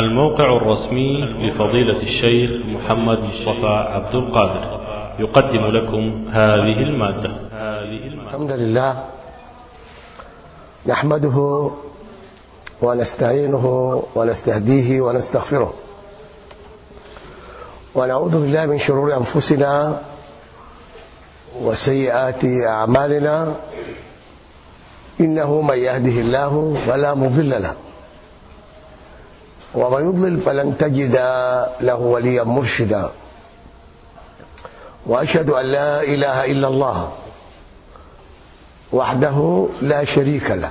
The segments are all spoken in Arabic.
الموقع الرسمي لفضيلة الشيخ محمد مصطفى عبد القادر. يقدم لكم هذه المادة. الحمد لله. نحمده ونستعينه ونستهديه ونستغفره. ونعوذ بالله من شرور أنفسنا وسيئات أعمالنا. إنه من يهده الله فلا مضل له. ومن يضلل فلن تجد له وليا مرشدا. وأشهد أن لا إله إلا الله وحده لا شريك له.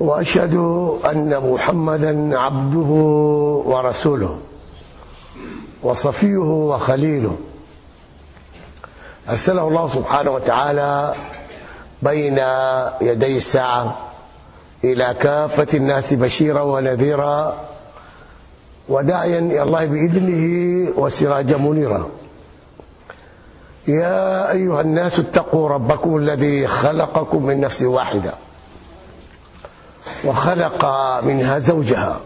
وأشهد أن محمدا عبده ورسوله وصفيه وخليله. أرسله الله سبحانه وتعالى بين يدي الساعة. إلى كافة الناس بشيرا ونذيرا وداعيا إلى الله بإذنه وسراجا منيرا. يا أيها الناس اتقوا ربكم الذي خلقكم من نفس واحدة وخلق منها زوجها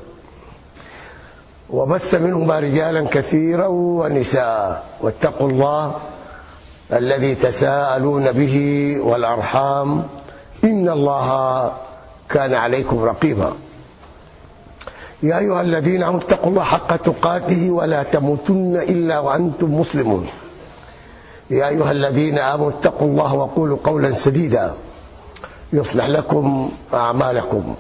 وبث منهما رجالا كثيرا ونساء. واتقوا الله الذي تساءلون به والأرحام إن الله كان عليكم رقيبا. يا أيها الذين آمنوا اتقوا الله حق تقاته ولا تموتن إلا وأنتم مسلمون. يا أيها الذين آمنوا اتقوا الله وقولوا قولا سديدا. يصلح لكم أعمالكم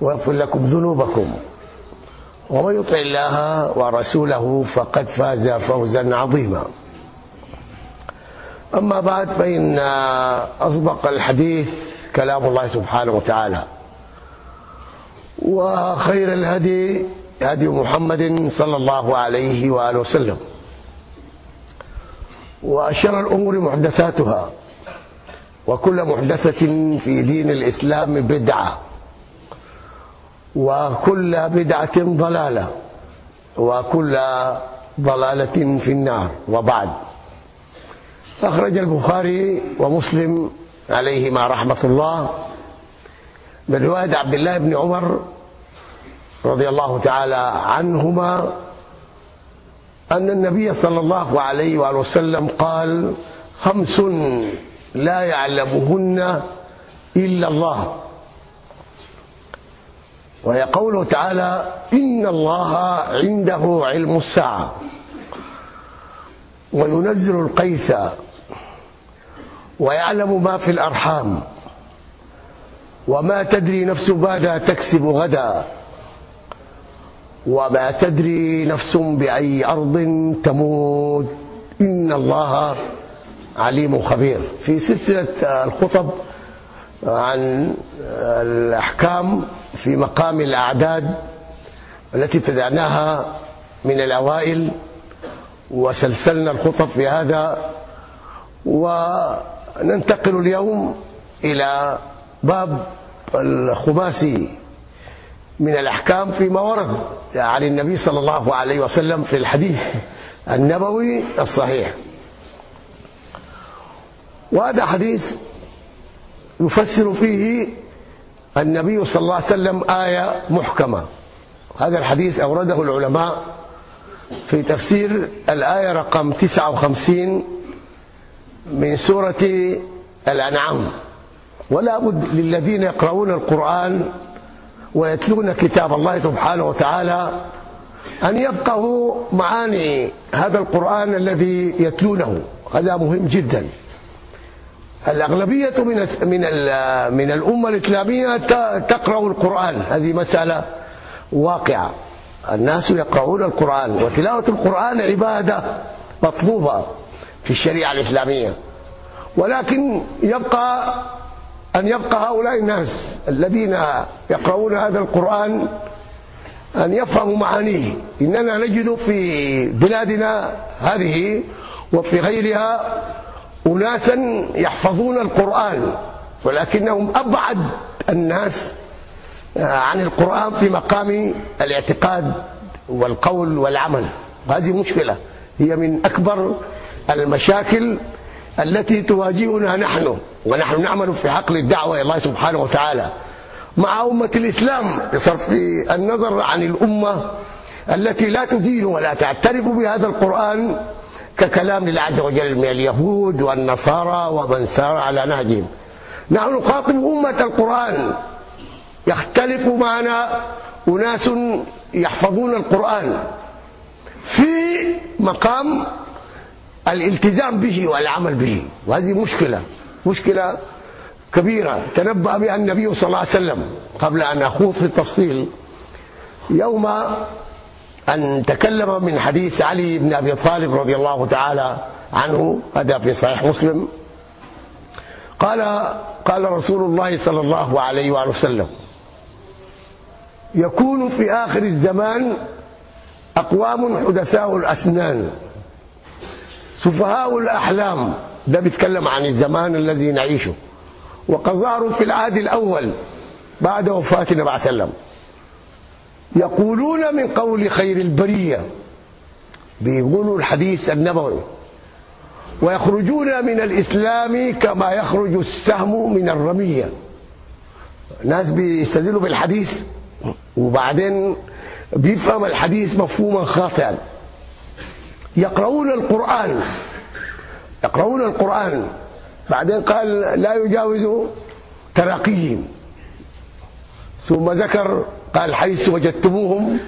ويغفر لكم ذنوبكم. ومن يطع الله ورسوله فقد فاز فوزا عظيما. أما بعد فإن أصدق الحديث كلام الله سبحانه وتعالى. وخير الهدي هدي محمد صلى الله عليه وآله وسلم. واشر الأمور محدثاتها. وكل محدثة في دين الإسلام بدعة. وكل بدعة ضلالة. وكل ضلالة في النار. وبعد. أخرج البخاري ومسلم عليهما رحمة الله. من رواية عبد الله بن عمر رضي الله تعالى عنهما أن النبي صلى الله عليه وآله وسلم قال خمس لا يعلمهن إلا الله. وهي قوله تعالى إن الله عنده علم الساعة. وينزل القيث ويعلم ما في الأرحام. وما تدري نفس ماذا تكسب غدا. وما تدري نفس بأي أرض تموت. إن الله عليم خبير. في سلسلة الخطب عن الأحكام في مقام الأعداد التي ابتدعناها من الأوائل وسلسلنا الخطب في هذا. وننتقل اليوم إلى باب الخماسي من الأحكام فيما ورد عن النبي صلى الله عليه وسلم في الحديث النبوي الصحيح. وهذا حديث يفسر فيه النبي صلى الله عليه وسلم آية محكمة. هذا الحديث أورده العلماء في تفسير الآية رقم 59 من سورة الأنعام. ولا بد للذين يقرؤون القرآن ويتلون كتاب الله سبحانه وتعالى أن يفقهوا معاني هذا القرآن الذي يتلونه. هذا مهم جدا. الأغلبية من من من الأمة الإسلامية تقرأ القرآن. هذه مسألة واقعة. الناس يقرؤون القرآن. وتلاوة القرآن عبادة مطلوبة. في الشريعة الإسلامية. ولكن يبقى أن يبقى هؤلاء الناس الذين يقرؤون هذا القرآن أن يفهموا معانيه. إننا نجد في بلادنا هذه وفي غيرها أناسا يحفظون القرآن ولكنهم أبعد الناس عن القرآن في مقام الاعتقاد والقول والعمل. هذه مشكلة هي من أكبر المشاكل التي تواجهنا نحن ونحن نعمل في حقل الدعوة إلى الله سبحانه وتعالى. مع أمة الإسلام بصرف النظر عن الأمة التي لا تدين ولا تعترف بهذا القرآن ككلام لله عز وجل من اليهود والنصارى ومن سار على نهجهم. نحن نخاطب أمة القرآن. يختلف معنا أناس يحفظون القرآن. في مقام الالتزام به والعمل به. وهذه مشكلة مشكلة كبيرة. تنبأ بها النبي صلى الله عليه وسلم قبل أن أخوض في التفصيل يوم أن تكلم من حديث علي بن أبي طالب رضي الله تعالى عنه هذا في صحيح مسلم قال قال رسول الله صلى الله عليه وآله وسلم يكون في آخر الزمان أقوام حدثاء الأسنان. سفهاء الأحلام. ده بيتكلم عن الزمان الذي نعيشه. وقد ظهروا في العهد الأول بعد وفاة النبي عليه وسلم. يقولون من قول خير البرية. بيقولوا الحديث النبوي. ويخرجون من الإسلام كما يخرج السهم من الرمية. ناس بيستدلوا بالحديث. وبعدين بيفهم الحديث مفهوما خاطئا. يقرؤون القرآن. يقرؤون القرآن. بعدين قال لا يجاوز تراقيهم. ثم ذكر قال حيث وجدتموهم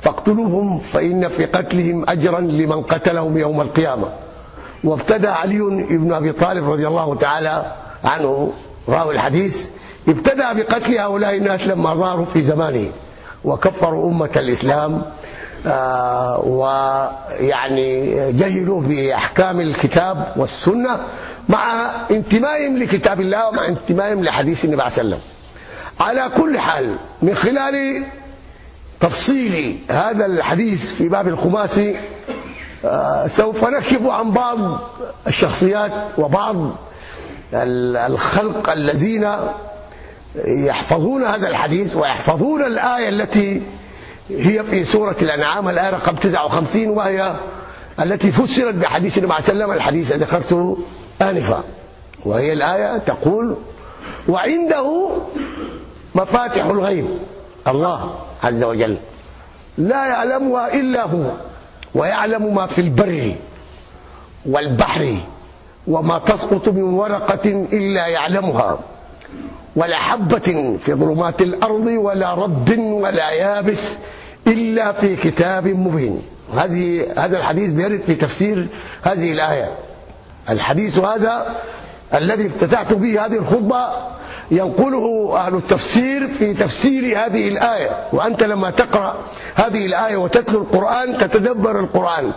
فاقتلوهم فإن في قتلهم أجرا لمن قتلهم يوم القيامة. وابتدى علي بن أبي طالب رضي الله تعالى عنه راوي الحديث ابتدى بقتل هؤلاء الناس لما ظهروا في زمانه وكفروا أمة الإسلام ويعني جهلوا بأحكام الكتاب والسنة مع انتمائهم لكتاب الله ومع انتمائهم لحديث النبي عليه وسلم. على كل حال من خلال تفصيل هذا الحديث في باب الخماسي آه، سوف نكشف عن بعض الشخصيات وبعض الخلق الذين يحفظون هذا الحديث ويحفظون الآية التي هي في سورة الأنعام الآية رقم 59 وهي التي فسرت بحديث النبي صلى الله عليه وسلم الحديث ذكرته آنفا. وهي الآية تقول وعنده مفاتح الغيب الله عز وجل لا يعلمها إلا هو ويعلم ما في البر والبحر وما تسقط من ورقة إلا يعلمها ولا حبة في ظلمات الأرض ولا رب ولا يابس إلا في كتاب مبين. هذه هذا الحديث بيرد في تفسير هذه الآية. الحديث هذا الذي افتتحت به هذه الخطبة ينقله أهل التفسير في تفسير هذه الآية. وأنت لما تقرأ هذه الآية وتتلو القرآن تتدبر القرآن.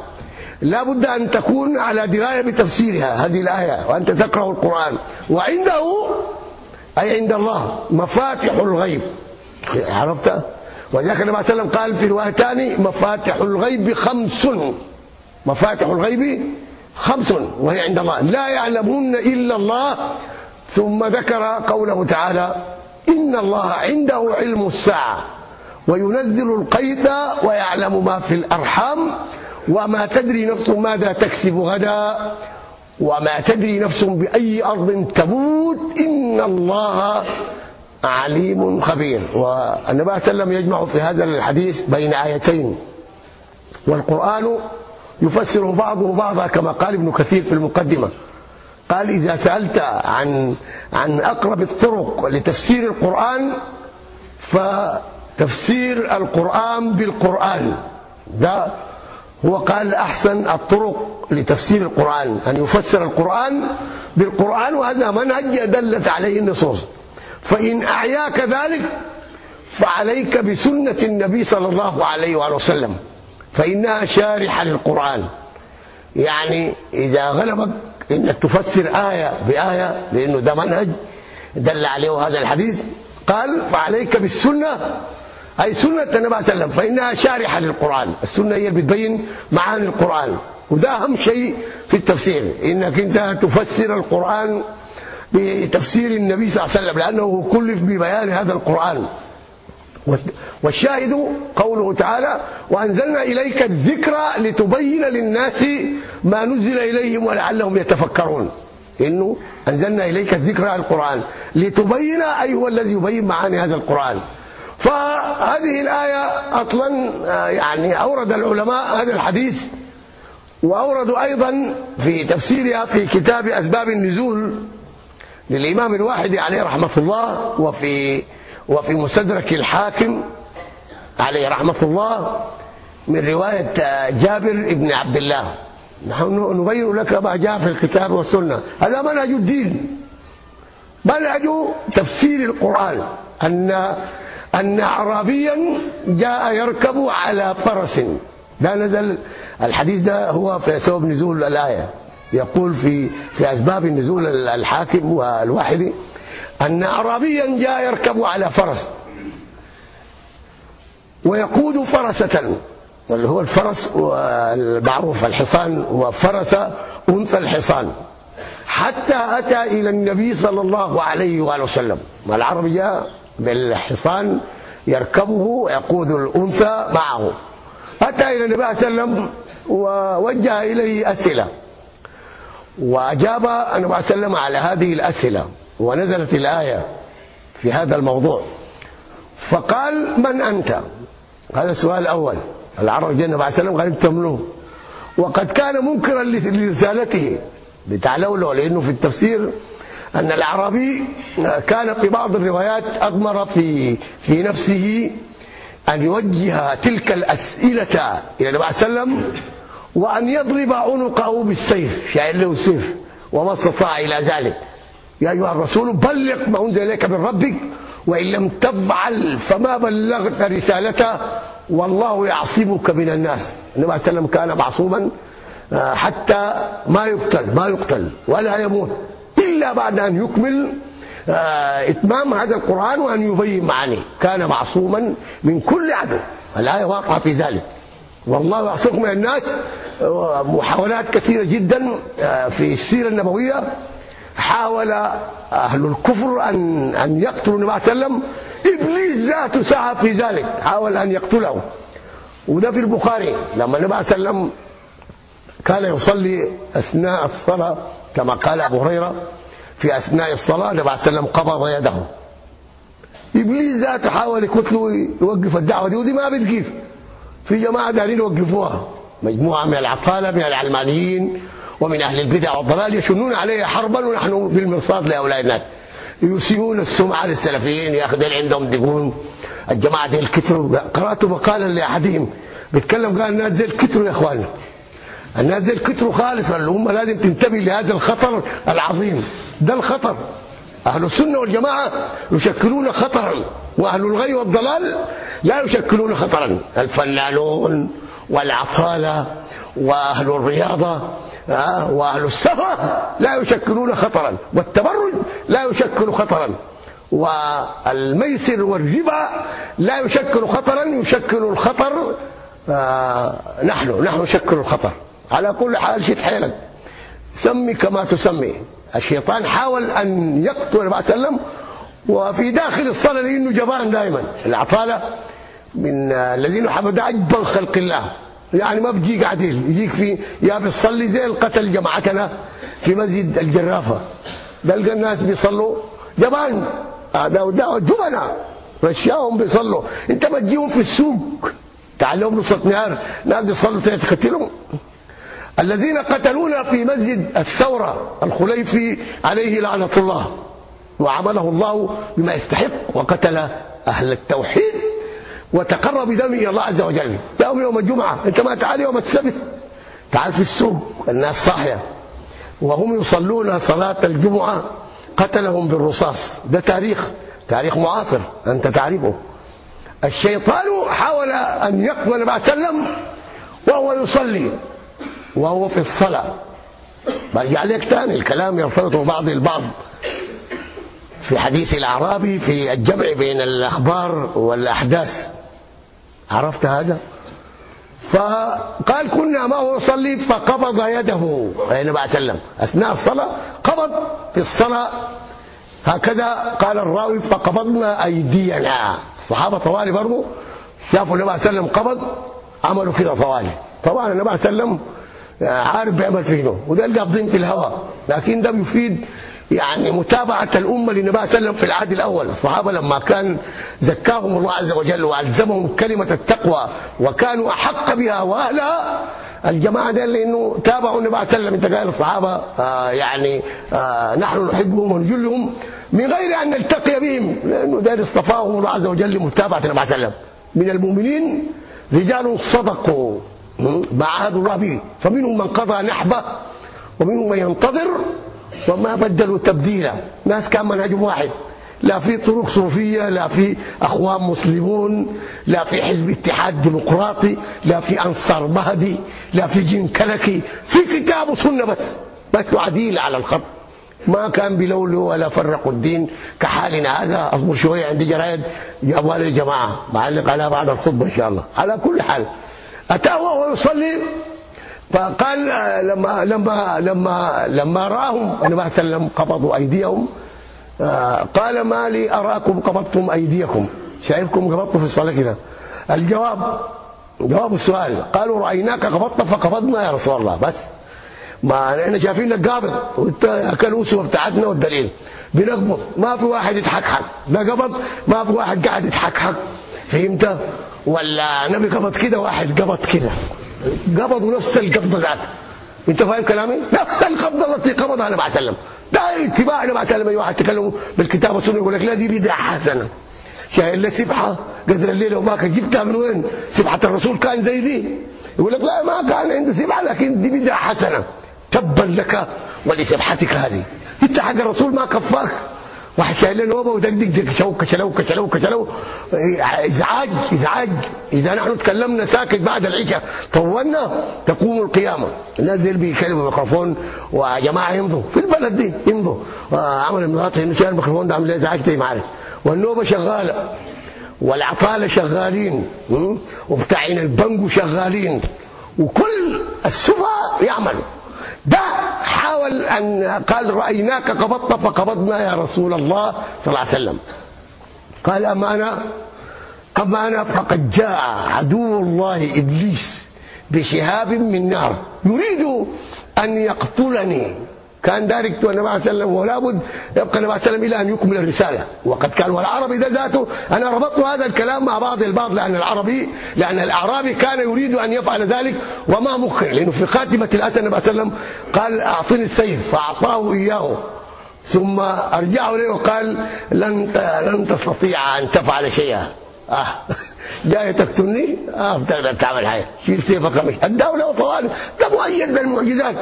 لا بد أن تكون على دراية بتفسيرها هذه الآية وأنت تقرأ القرآن. وعنده أي عند الله مفاتح الغيب. عرفت؟ وذلك النبي صلى الله عليه وسلم قال في رواية ثاني مفاتح الغيب خمس. مفاتح الغيب خمس. وهي عند الله. لا يعلمون إلا الله. ثم ذكر قوله تعالى إن الله عنده علم الساعة وينزل القيث ويعلم ما في الأرحام وما تدري نفس ماذا تكسب غدا وما تدري نفس بأي أرض تموت. إن الله عليم خبير. والنبي صلى الله عليه وسلم يجمع في هذا الحديث بين آيتين. والقرآن يفسر بعضه بعضا كما قال ابن كثير في المقدمة. قال إذا سألت عن عن أقرب الطرق لتفسير القرآن فتفسير القرآن بالقرآن. ده هو قال أحسن الطرق لتفسير القرآن أن يفسر القرآن بالقرآن وهذا منهج دلت عليه النصوص. فإن أعياك ذلك فعليك بسنة النبي صلى الله عليه وآله وسلم فإنها شارحة للقرآن. يعني إذا غلبك إنك تفسر آية بآية لأنه ده منهج دل عليه هذا الحديث. قال فعليك بالسنة أي سنة النبي صلى الله عليه وسلم فإنها شارحة للقرآن. السنة هي اللي بتبين معاني القرآن. وده أهم شيء في التفسير إنك أنت تفسر القرآن بتفسير النبي صلى الله عليه وسلم لأنه كلف ببيان هذا القرآن. والشاهد قوله تعالى وأنزلنا إليك الذكر لتبين للناس ما نزل إليهم ولعلهم يتفكرون. إنه أنزلنا إليك الذكر القرآن لتبين اي هو الذي يبين معاني هذا القرآن. فهذه الآية أصلا آه، يعني أورد العلماء هذا الحديث واوردوا أيضا في تفسيرها في كتاب أسباب النزول. للإمام الواحد عليه رحمة الله وفي وفي مستدرك الحاكم عليه رحمة الله من رواية جابر بن عبد الله. نحن نبين لك ما جاء في الكتاب والسنة. هذا منهج الدين. منهج تفسير القرآن. أن أن اعرابيا جاء يركب على فرس. ده نزل الحديث ده هو في سبب نزول الآية. يقول في في أسباب النزول الحاكم والواحد أن اعرابيا جاء يركب على فرس ويقود فرسة اللي هو الفرس المعروف الحصان وفرس أنثى الحصان حتى أتى إلى النبي صلى الله عليه وآله وسلم. العربي جاء بالحصان يركبه ويقود الأنثى معه. أتى إلى النبي صلى الله عليه وسلم ووجه إليه أسئلة. وأجاب النبي صلى الله عليه وسلم على هذه الأسئلة ونزلت الآية في هذا الموضوع. فقال من أنت؟ هذا السؤال الأول العرب جاء النبي عليه وسلم قال تملوه وقد كان منكرا لرسالته بتعلوله لأنه في التفسير أن الأعرابي كان في بعض الروايات أضمر في في نفسه أن يوجه تلك الأسئلة إلى النبي عليه وسلم وأن يضرب عنقه بالسيف شاعر له السيف وما استطاع إلى ذلك. يا أيها الرسول بلغ ما أنزل إليك من ربك وإن لم تفعل فما بلغت رسالته والله يعصمك من الناس. النبي عليه وسلم كان معصوما آه، حتى ما يقتل ما يقتل ولا يموت إلا بعد أن يكمل آه، إتمام هذا القرآن وأن يبين معانيه. كان معصوما من كل عدو الايه واضحه في ذلك. والله يعصمك من الناس. آه، محاولات كثيرة جدا في السيرة النبوية. حاول أهل الكفر أن أن يقتلوا النبي صلى الله عليه وسلم. إبليس ذاته سعى في ذلك حاول أن يقتله. وده في البخاري. لما النبي صلى الله عليه وسلم كان يصلي أثناء الصلاة كما قال أبو هريرة في أثناء الصلاة النبي صلى الله عليه وسلم قبض يده. إبليس ذاته حاول يقتله يوقف الدعوة دي ودي ما بتجيب. في جماعة دارين يوقفوها. مجموعة من العقاله من العلمانيين ومن أهل البدع والضلال يشنون عليه حربا ونحن بالمرصاد لهؤلاء الناس. يسيئون السمعة للسلفيين يا أخي عندهم دقون. الجماعة دي الكتر قرأت مقالا لأحدهم. بيتكلم قال الناس دي الكتر يا إخواننا. الناس دي الكتر خالص اللي هم لازم تنتبه لهذا الخطر العظيم. ده الخطر. أهل السنة والجماعة يشكلون خطرا وأهل الغي والضلال لا يشكلون خطرا. الفنانون والعطالة وأهل الرياضة وأهل السفة لا يشكلون خطرا والتبرج لا يشكل خطرا والميسر والربا لا يشكل خطرا يشكل الخطر آه، نحن نحن نشكل الخطر. على كل حال شد حيلك. سمي كما تسمي. الشيطان حاول أن يقتل النبي صلى الله عليه وسلم وفي داخل الصلاة لأنه جبان دائما. العطالة من الذين حمد عجبا خلق الله. يعني ما بيجيك عديل يجيك في يا بتصلي زي القتل جماعتنا في مسجد الجرافة. بلقى الناس بيصلوا جبان هذا ودعوه جبنا رشاهم بيصلوا. انت ما تجيهم في السوق. تعلمهم نص نهار ناس بيصلوا تقتلهم الذين قتلونا في مسجد الثورة الخليفي عليه لعنة الله. وعمله الله بما يستحق وقتل أهل التوحيد وتقرب بدمه إلى الله عز وجل. يوم يوم الجمعة أنت ما تعال يوم السبت. تعال في السوق الناس صاحية. وهم يصلون صلاة الجمعة قتلهم بالرصاص. ده تاريخ تاريخ معاصر أنت تعرفه. الشيطان حاول أن يقبل عليه وسلم وهو يصلي. وهو في الصلاة. برجع لك ثاني الكلام يرتبط ببعض البعض. في حديث الأعرابي في الجمع بين الأخبار والأحداث. عرفت هذا؟ فقال كنا معه يصلي فقبض يده. النبي عليه وسلم أثناء الصلاة قبض في الصلاة. هكذا قال الراوي فقبضنا أيدينا. الصحابة طوالي برضه شافوا النبي صلى الله عليه وسلم قبض عملوا كده طوالي. طبعا النبي صلى الله عليه وسلم عارف بيعمل فيه وده القابضين في الهواء لكن ده بيفيد يعني متابعة الأمة للنبي صلى الله عليه وسلم في العهد الأول. الصحابة لما كان زكاهم الله عز وجل وألزمهم كلمة التقوى وكانوا أحق بها وأهلها الجماعة دي لأنه تابعوا النبي صلى الله عليه وسلم. أنت قال الصحابة آه يعني آه نحن نحبهم ونجلهم من غير أن نلتقي بهم لأنه ده اصطفاهم الله عز وجل لمتابعة النبي صلى الله عليه وسلم. من المؤمنين رجال صدقوا. ما عهدوا الله به. فمنهم من قضى نحبه ومنهم من ينتظر وما بدلوا تبديلا. ناس كان منهجهم واحد. لا في طرق صوفية لا في أخوان مسلمون لا في حزب اتحاد ديمقراطي لا في أنصار مهدي لا في جن كلكي. في كتاب وسنة بس. بس عديل على الخط. ما كان بلولوا ولا فرقوا الدين. كحالنا هذا. أصبر شوية عندي جرايد. جابوها للجماعه بعلق عليها بعد الخطبة إن شاء الله. على كل حال. اتاه وهو يصلي فقال لما لما لما لما راهم النبي صلى الله عليه وسلم قبضوا أيديهم قال ما لي أراكم قبضتم أيديكم. شايفكم قبضتوا في الصلاة كده. الجواب جواب السؤال قالوا رأيناك قبضت فقبضنا يا رسول الله. بس. ما إحنا شايفينك قابض وإنت الاسوه بتاعتنا والدليل. بنقبض ما في واحد يتحكحك لا قبض ما في واحد قاعد يتحكحك فهمت؟ ولا نبي قبض كده واحد قبض كده. قبضوا نفس القبضة ذاته. انت فاهم كلامي؟ نفس القبضة التي قبضها النبي عليه وسلم. ده اتباع النبي عليه وسلم. اي واحد تكلم بالكتاب والسنة يقول لك لا دي بدعة حسنة. شايل له سبحة. قدر الليلة وما كان. جبتها من وين؟ سبحة الرسول كان زي دي. يقول لك لا ما كان عنده سبحة لكن دي بدعة حسنة. تبا لك ولسبحتك هذه. انت حق الرسول ما كفاك. واحد شايل له نوبة ودقدق دق شو كشلو كشلو كشلو إزعاج إزعاج. إذا نحن تكلمنا ساكت بعد العشاء طولنا تقوم القيامة. الناس دي بيكلموا الميكروفون وجماعة يمضوا. في البلد دي يمضوا. عمل المضاطه إنه شايل الميكروفون ده عامل ازعاج زي ما عارف والنوبة شغالة. والعطالة شغالين. وبتاعين البنجو شغالين. وكل السفهاء يعملوا. ده حاول أن قال رأيناك قبضت فقبضنا يا رسول الله صلى الله عليه وسلم. قال أما أنا أما أنا فقد جاء عدو الله إبليس بشهاب من نار يريد أن يقتلني. كان دارك النبي عليه وسلم ولا بد يبقى النبي عليه وسلم إلى أن يكمل الرسالة. وقد كان والعربي ذاته أنا ربطت هذا الكلام مع بعض البعض لأن العربي لأن الأعرابي كان يريد أن يفعل ذلك وما مخر. لأنه في خاتمة الاسد النبي عليه وسلم قال أعطني السيف فأعطاه إياه. ثم أرجعه إليه وقال لن لن تستطيع أن تفعل شيئا. آه. جاي تقتلني؟ آه بتقدر تعمل حاجة شيل سيفك مش الدولة طوال ده مؤيد بالمعجزات.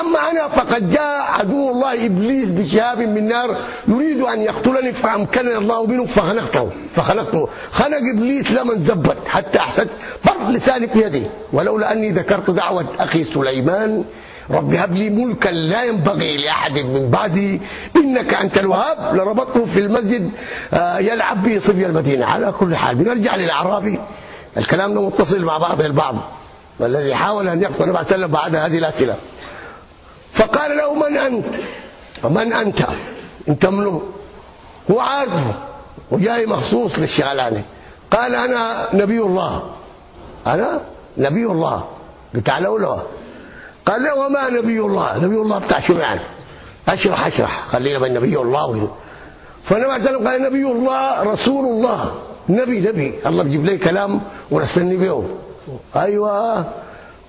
أما أنا فقد جاء عدو الله إبليس بشهاب من نار يريد أن يقتلني فأمكنني الله منه فخلقته. فخلقته. خلق إبليس لمن زبت حتى أحسنت. فرد لساني في يدي. ولولا أني ذكرت دعوة أخي سليمان رب هب لي ملكا لا ينبغي لأحد من بعدي. إنك أنت الوهاب. لربطته في المسجد يلعب به صبي المدينة. على كل حال بنرجع للاعرابي الكلام ده متصل مع بعض البعض. والذي حاول أن يقتل النبي عليه وسلم بعد هذه الأسئلة. فقال له من أنت؟ من أنت؟ أنت منو؟ هو عارفه. وجاي مخصوص للشغلانة. قال أنا نبي الله. أنا نبي الله. بتاع لولوه قال له وما نبي الله؟ نبي الله بتاع شو يعني؟ أشرح أشرح. خلينا بين نبي الله. عليه وسلم قال نبي الله رسول الله. نبي نبي. الله بيجيب لي كلام ورسلني به أيوه.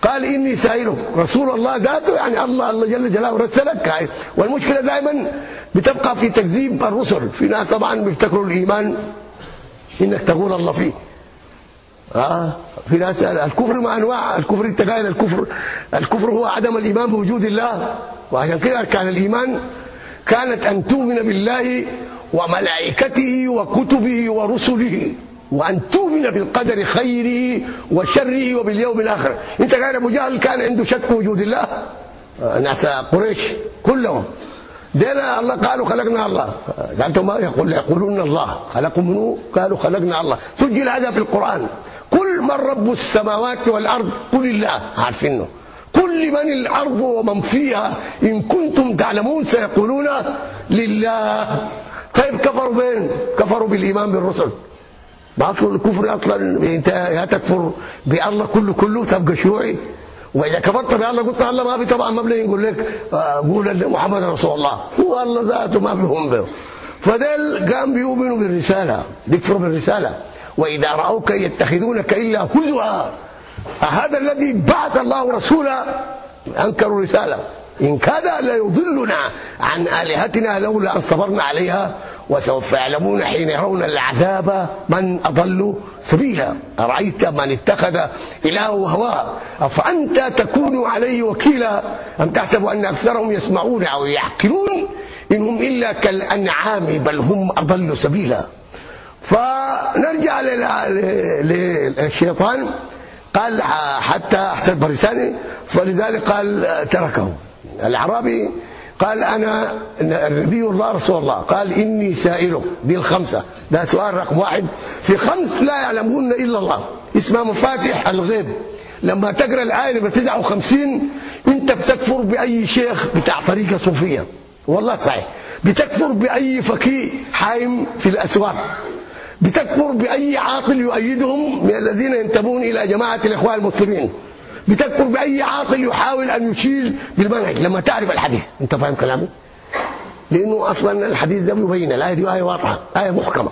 قال إني سائلك. رسول الله ذاته يعني الله الله جل جلاله رسلك. والمشكلة دائما بتبقى في تكذيب الرسل. في ناس طبعا بيفتكروا الإيمان إنك تقول الله فيه. آه. في ناس الكفر مع أنواع الكفر انت قايل الكفر الكفر هو عدم الإيمان بوجود الله. وعشان كده اركان الإيمان كانت أن تؤمن بالله وملائكته وكتبه ورسله وأن تؤمن بالقدر خيره وشره وباليوم الآخر. إنت قايل أبو جهل كان عنده شك في وجود الله؟ ناس قريش كلهم. دينا الله قالوا خلقنا الله. زعلتم ما يقول يقولون الله. خلقوا منه؟ قالوا خلقنا الله. سجل هذا في القرآن. قل من رب السماوات والأرض؟ قل الله. عارفينه. قل لمن الأرض ومن فيها إن كنتم تعلمون سيقولون لله. طيب كفروا بين؟ كفروا بالإيمان بالرسل. ما اصل الكفر أصلا. أنت يا تكفر بالله كله كله تبقى شيوعي. وإذا كفرت بالله قلت الله ما في طبعا ما يقول لك آه، قول ان محمد رسول الله. هو الله ذاته ما بيهم به. فدل قام بيؤمنوا بالرسالة. بيكفروا بالرسالة. وإذا رأوك يتخذونك إلا هزوا. هذا الذي بعث الله رسولا أنكروا الرسالة. إن كاد ليضلنا عن آلهتنا لولا أن صبرنا عليها وسوف يعلمون حين يرون العذاب من أضل سبيلا. أرأيت من اتخذ إلهه هواه أفأنت تكون عليه وكيلا؟ أم تحسب أن أكثرهم يسمعون أو يعقلون؟ انهم إلا كالأنعام بل هم أضل سبيلا. فنرجع للشيطان. قال حتى أحسن برساني فلذلك قال تركه. الأعرابي قال أنا نبي الله رسول الله. قال إني سائلك. دي الخمسة. ده سؤال رقم واحد. في خمس لا يعلمون إلا الله. اسمها مفاتيح الغيب. لما تقرأ الآية نمرة 59 أنت بتكفر بأي شيخ بتاع طريقة صوفية. والله صحيح. بتكفر بأي فقيه حايم في الأسواق. بتكفر بأي عاقل يؤيدهم من الذين ينتمون إلى جماعة الإخوان المسلمين. بتكفر بأي عاقل يحاول أن يشير بالمنهج. لما تعرف الحديث أنت فاهم كلامي لأنه أصلا الحديث ده يبين الايه دي آية واضحة آية محكمة.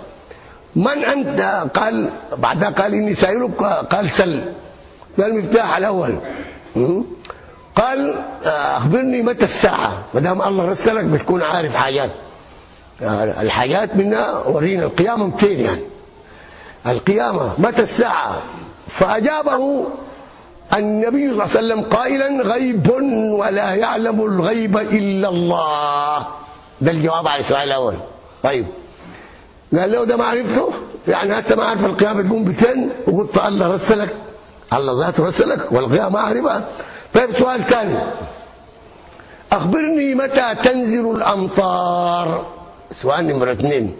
من أنت؟ قال بعدها قال إني سائلك قال سل. ده المفتاح الأول. قال أخبرني متى الساعة؟ ما دام الله رسلك بتكون عارف حاجات. الحاجات منها ورينا القيامة 200 يعني؟ القيامة متى الساعة؟ فأجابه النبي صلى الله عليه وسلم قائلا غيب ولا يعلم الغيب إلا الله. ده الجواب على السؤال الأول. طيب. قال له ده ما عرفته؟ يعني هسه ما عارف القيامة تقوم بتن وقلت الله رسلك. الله ذاته رسلك والقيامة ما أعرفها. طيب سؤال ثاني. أخبرني متى تنزل الأمطار؟ سؤال نمره اثنين.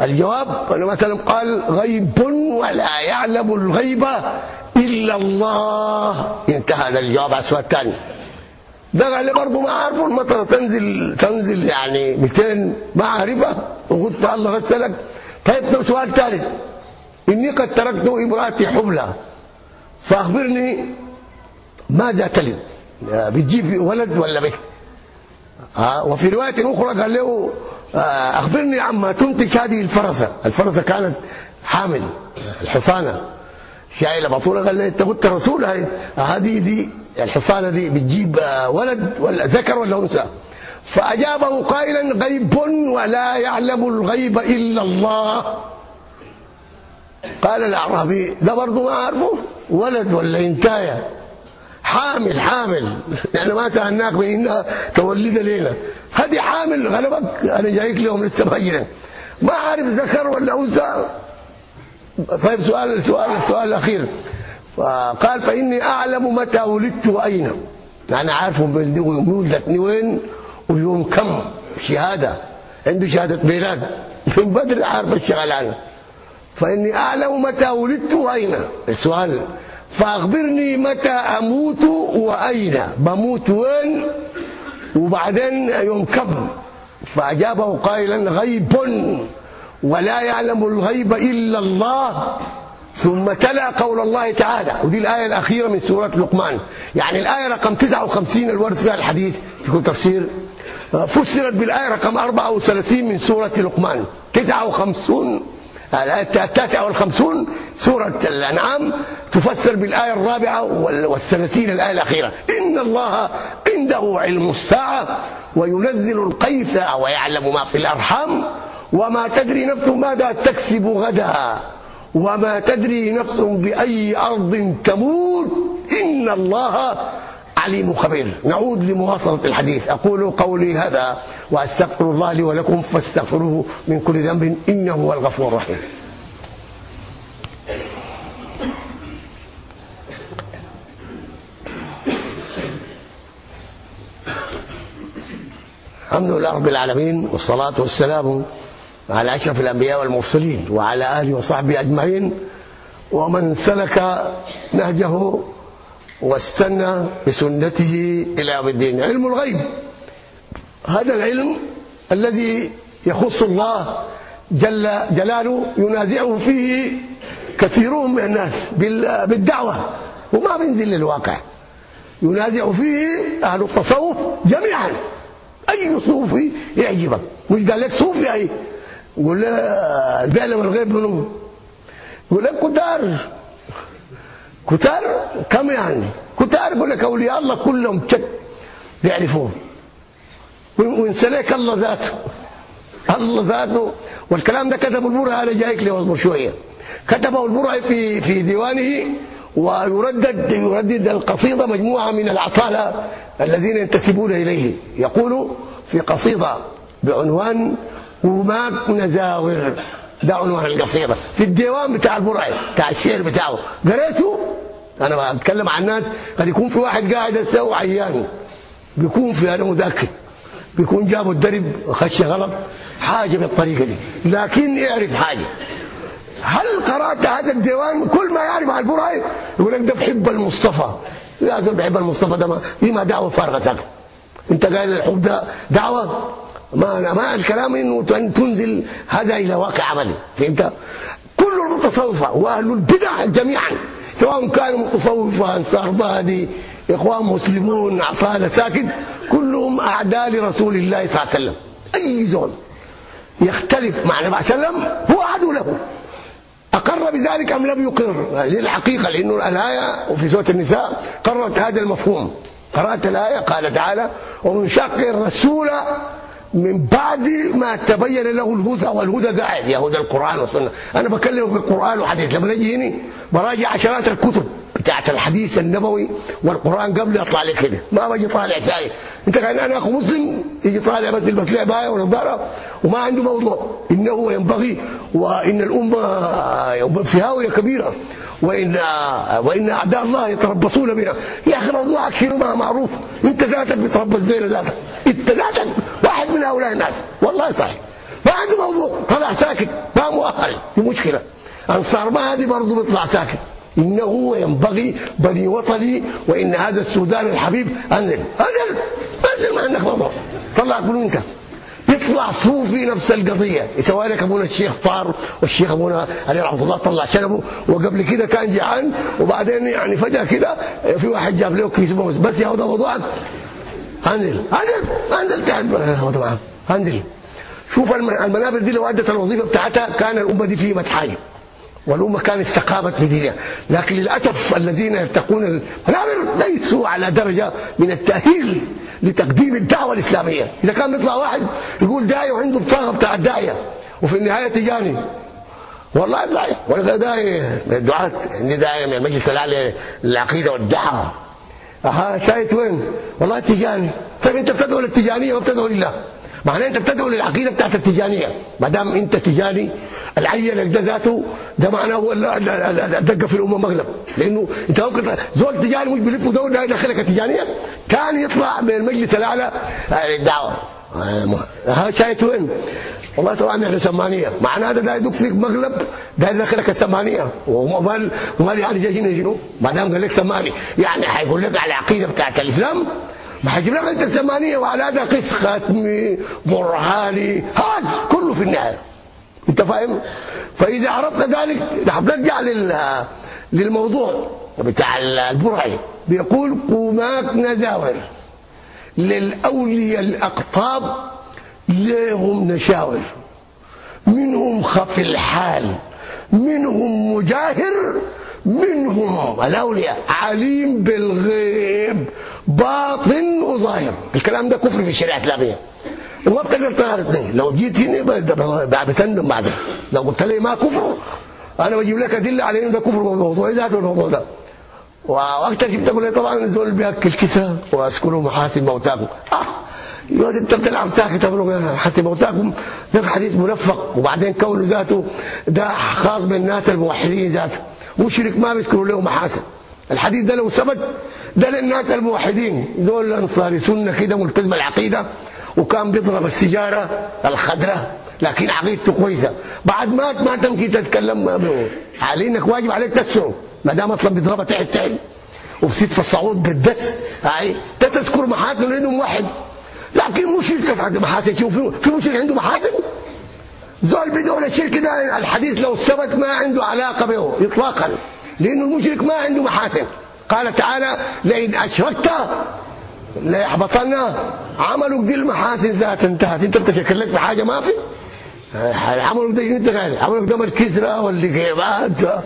الجواب أنه مثلا قال غيب ولا يعلم الغيب إلا الله. انتهى هذا الجواب على السؤال الثاني. ده قال لي برضه ما عارفه المطرة تنزل تنزل يعني 200 ما عارفها وقلت الله رسلك طيب سؤال ثالث. إني قد تركت إمرأتي حبلى. فأخبرني ماذا تلد؟ بتجيب ولد ولا بنت؟ آه وفي رواية أخرى قال له آه أخبرني عما تنتج هذه الفرسة. الفرسة كانت حامل الحصانة. شايله بطوله قال لي أنت قلت رسول هاي. هذه دي الحصانة دي بتجيب آه، ولد ولا ذكر ولا أنثى. فاجابه قائلا غيب ولا يعلم الغيب إلا الله. قال الاعرابي ده برضه ما عارفه ولد ولا إنتاية. حامل حامل. يعني ما سالناك من انها تولد لينا هذه حامل غلبك أنا جايك لهم لسه ما عارف ذكر ولا أنثى. طيب سؤال السؤال السؤال الاخير فقال فإني أعلم متى ولدت وأين. أنا عارف ولدتني وين ويوم كم. شهادة. عنده شهادة ميلاد من بدري عارف الشغلانه فإني أعلم متى ولدت وأين. السؤال فأخبرني متى أموت وأين. بموت وين؟ وبعدين يوم كم فأجابه قائلا غيب ولا يعلم الغيب إلا الله. ثم تلا قول الله تعالى. ودي الآية الأخيرة من سورة لقمان. يعني الآية رقم 59 الورد فيها الحديث في كل تفسير. فسرت بالآية رقم 34 من سورة لقمان. 59 الآية التاسعة والخمسون سورة الأنعام. تفسر بالآية الرابعة والثلاثين الآية الأخيرة. إن الله عنده علم الساعة وينزل القيث ويعلم ما في الأرحام وما تدري نفس ماذا تكسب غدا وما تدري نفس بأي أرض تموت. إن الله عليم خبير. نعود لمواصلة الحديث. أقول قولي هذا وأستغفر الله لي ولكم فاستغفروه من كل ذنب إنه هو الغفور الرحيم. الحمد لله رب العالمين والصلاة والسلام على أشرف الأنبياء والمرسلين وعلى آله وصحبه أجمعين. ومن سلك نهجه واستنى بسنته إلى يوم الدين. علم الغيب. هذا العلم الذي يخص الله جل جلاله ينازعه فيه كثيرون من الناس بالدعوة وما بينزل للواقع. ينازع فيه أهل التصوف جميعا. أي صوفي يعجبك؟ مش قال لك صوفي أي؟ يقول له بيعلم الغيب منهم يقول لك كتار. كتار؟ كم يعني؟ كتار يقول لك أولياء الله كلهم شك بيعرفوه وينسلك الله ذاته. الله ذاته. والكلام ده كتبه البرهي أنا جايك لي اصبر شوية. كتبه البرهي في في ديوانه. ويردد يردد القصيدة مجموعة من العطاله الذين ينتسبون إليه. يقول في قصيدة بعنوان وماك نزاور ده عنوان القصيدة. في الديوان بتاع البرعي بتاع الشعر بتاعه. قريته؟ أنا بتكلم عن الناس قد يكون في واحد قاعد هسه عيان. بيكون في أنا متأكد. بيكون جابوا الدرب وخش غلط. حاجة بالطريقة دي. لكن يعرف حاجة. هل قرأت هذا الديوان؟ كل ما يعرف عن البرعي يقول لك ده بحب المصطفى. يا زول بحب المصطفى ده ما دعوة فارغه ساكت أنت قال الحب ده دعوة؟ ما ما الكلام إنه تنزل هذا إلى واقع عملي. فهمت؟ كل المتصوفة وأهل البدع جميعا سواء كانوا متصوفة أنصار بادي إخوان مسلمون عطاله ساكت كلهم أعداء لرسول الله صلى الله عليه وسلم. أي زول يختلف مع النبي صلى الله عليه وسلم هو عدو له. أقر بذلك أم لم يقر؟ للحقيقه لأنه الآية وفي سورة النساء قررت هذا المفهوم. قرأت الآية قال تعالى ومن شق الرسول من بعد ما تبين له الهدى والهدى قاعد يا هدى القرآن والسنة. أنا بكلمك بالقران وحديث لما نجي هنا براجع عشرات الكتب. بتاعت الحديث النبوي والقرآن قبل اطلع لك كده ما باجي طالع ساي انت كان أنا أخو مسلم يجي طالع بس يلبس لي بايه ونظاره وما عنده موضوع. إنه ينبغي وإن الأمة في هاويه كبيرة وإن وإن أعداء الله يتربصون بنا. يا أخي موضوعك شنو ما معروف. أنت ذاتك بتربص بين ذاتك. أنت ذاتك واحد من هؤلاء الناس. والله صحيح. ما عنده موضوع. طلع ساكت. ما مؤهل. دي مشكلة. أنصار ما هذه برضه بيطلع ساكت. إنه ينبغي بني وطني وإن هذا السودان الحبيب أنزل. أنزل! أنزل ما عندك موضوع طلع قول انت يطلع صوفي نفس القضية. يسوي لك أبونا الشيخ طار والشيخ أبونا علي رحمه الله طلع شنبه وقبل كده كان جيعان وبعدين يعني فجأة كده في واحد جاب له كيس موز بس يا هذا موضوعك. أنزل. أنزل! أنزل! تعال. أنزل. شوف المنابر دي لو ادت الوظيفة بتاعتها كان الأمة دي في حاجة والامه كان استقامت في دينها لكن للأسف الذين يرتقون المنابر ليسوا على درجة من التأهيل لتقديم الدعوة الإسلامية. إذا كان بيطلع واحد يقول داعي وعنده بطاقة بتاع الداعية. وفي النهاية تجاني. والله داعي ولا داعي. من الدعاة. عندي داعي من المجلس الأعلى للعقيدة والدعوه أها شايت وين؟ والله تجاني. طيب أنت بتدعو للتجانية وبتدعو لله. معناه انت بتدعو للعقيده بتاعت التجانية. ما دام انت تجاني العين ده ذاته ده معناه هو الدقه في الأمة مغلب. لأنه انت ممكن زول تجاني مش بيلف دوله يدخلك التجانية؟ كان يطلع من المجلس الأعلى الدعوه ها شايت وين؟ والله طبعا إحنا سمانية. معناه ده ده يدق فيك مغلب ده يدخلك السمانية. ومال ومال يعني جاي هنا شنو ما دام قال لك سماني يعني هيقول لك على العقيده بتاعت الإسلام ما هيجيب لك أنت السمانيه وعلى هذا قس ختمي برهاني هذا كله في النهاية. أنت فاهم؟ فإذا عرفت ذلك نحن نرجع للموضوع. بتاع البرعي بيقول قوماك نزاور. للأولياء الأقطاب لهم نشاور. منهم خف الحال منهم مجاهر منهم الأولياء. عليم بالغيب. باطن وظاهر. الكلام ده كفر في الشريعة الإسلامية. وما بتقدر تغير اثنين لو جيت هنا بتندم بعدين لو قلت لي ما كفر أنا بجيب لك أدلة على إنه ده كفر موضوع ذاته الموضوع ده. وأكثر شيء بتقول لي طبعا الزول بياكل كسا واسكنوا محاسن موتاكم. آه. يقعد أنت بتلعب ساكت محاسن موتاكم. ده حديث ملفق وبعدين كونه ذاته ده خاص بالناس الموحدين ذاته. مشرك ما بيذكروا له محاسن. الحديث ده لو ثبت ده للناس الموحدين. دول انصاري سنة كده ملتزم العقيدة وكان بيضرب السيجاره الخضراء لكن عقيدته كويسة. بعد مات ما تمكن تتكلم على انك واجب عليك تسره ما دام أصلا بيضربها تحت تحت وبسيط في الصعود بالدس. هاي تذكر محاسن لأنه موحد. لكن مشرك تسعد محاسن. شوف في مشرك عنده محاسن؟ زول بدعو للشرك ده الحديث لو ثبت ما عنده علاقة به اطلاقا. لأنه المشرك ما عنده محاسن. قال تعالى لئن أشركت ليحبطن عملك. دي المحاسن ذات انتهت. انت بتشكلك في حاجة ما في؟ عملك ده انت غير. عملك ده الكسرى واللقيبات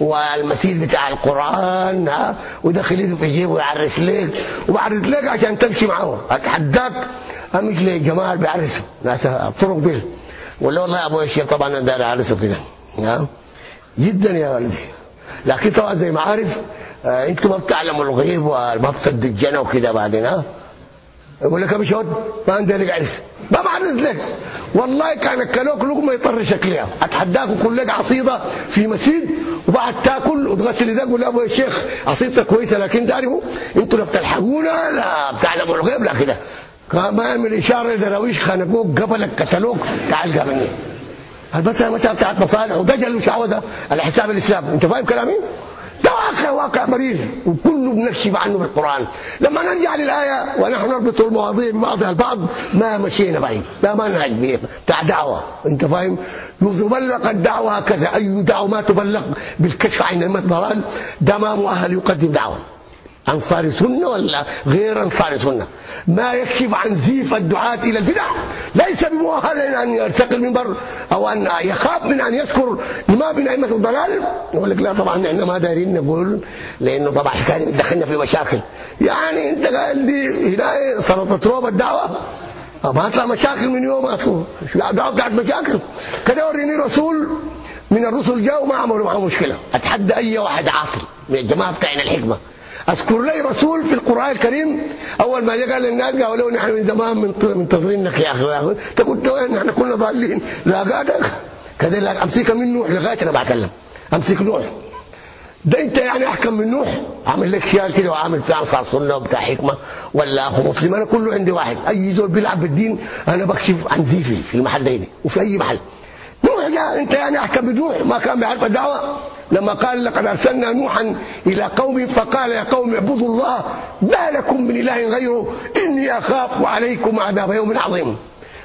والمسيد بتاع القرآن ودخلته في جيبه ويعرس لك وبعرس لك عشان تمشي معه. أتحداك؟ امش لي جماعة بيعرسوا ناس الطرق دي. ولا والله يا أبوي الشيخ طبعا أنا داير أعرسه كده. جدا يا ولدي لكن طبعا زي ما عارف آه أنتوا ما بتعلموا الغيب وما بتدجنوا وكده بعدين ها؟ يقول لك ابي ما عندي لك عرس. ما بعرس لك. والله كان اكلوك لقمه يطر شكلها. أتحداك وكل لك عصيدة في مسيد وبعد تاكل وتغسل إيدك ولا أبو الشيخ عصيدتك كويسة لكن تعرفوا أنتوا لا بتلحقونا لا بتعلموا الغيب لا كده. ما يعمل اشاره لدراويش خانقوك قبلك قتلوك تعال قابلني المساله مساله بتاعت مصالح ودجل وشعوذه على حساب الإسلام. أنت فاهم كلامي؟ ده واقع واقع مريض. وكله بنكشف عنه في القران لما نرجع للآية ونحن نربط المواضيع ببعضها البعض ما مشينا بعيد ده منهج بتاع دعوة أنت فاهم؟ يبلغ الدعوة هكذا أي دعوة ما تبلغ بالكشف عن الضلال ده ما مؤهل يقدم دعوة. أنصار سنة ولا غير أنصار سنة؟ ما يكشف عن زيف الدعاة إلى البدع. ليس بمؤهل إن يرتقي المنبر أو أن يخاف من أن يذكر إمام من أئمة الضلال. يقول لك لا طبعا إحنا ما دايرين نقول لأنه طبعا حكايه دخلنا في مشاكل. يعني أنت قال دي هنا سلطه روب الدعوة. ما اطلع مشاكل من يوم اطلع دعوة بتاعت مشاكل. كده وريني رسول من الرسل جاءوا ما عملوا معه مشكلة. أتحدى أي واحد عاقل من الجماعة بتاعنا الحكمة. أذكر لي رسول في القرآن الكريم أول ما جاء قال للناس قالوا له نحن من زمان منتظرينك يا أخي. أنت قلت نحن كنا ضالين. لا قادر. كذا أمسك من نوح لغاية أنا بتكلم أمسك نوح. ده أنت يعني أحكم من نوح؟ عامل لك شيال كده وعامل فيه أنصار سنة وبتاع حكمة. ولا أخو مسلم أنا كله عندي واحد. أي زول بيلعب بالدين أنا بكشف عن زيفي في المحل ده وفي أي محل. جاء أنت يعني أحكم بنوح ما كان بيعرف الدعوة. لما قال لقد أرسلنا نوحا إلى قوم فقال يا قوم اعبدوا الله ما لكم من إله غيره إني أخاف عليكم عذاب يوم عظيم.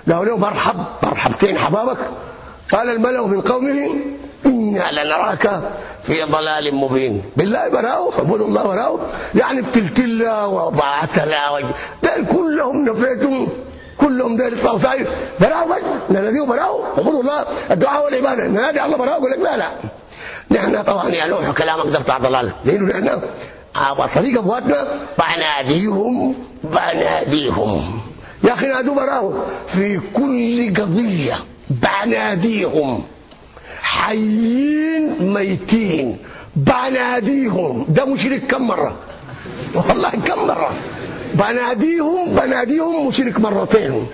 قالوا له مرحب مرحبتين حبابك. قال الملأ من قومه إنا لنراك في ضلال مبين. بالله براو اعبدوا الله براو يعني بتلتله وبعثلا ده كلهم نفيتم. كلهم داير يطلعوا سعيد براو بس نناديه براو اعبدوا الله الدعاء والعبادة. ننادي الله براو يقول لك لا لا. نحن طبعا يا نوح كلامك ده بتاع ضلال لأنه نحن على طريق ابواتنا بناديهم بناديهم يا أخي نادوا براو في كل قضية بناديهم. حيين ميتين. بناديهم. ده مشرك كم مرة؟ والله كم مرة؟ بناديهم بناديهم مشرك مرتين.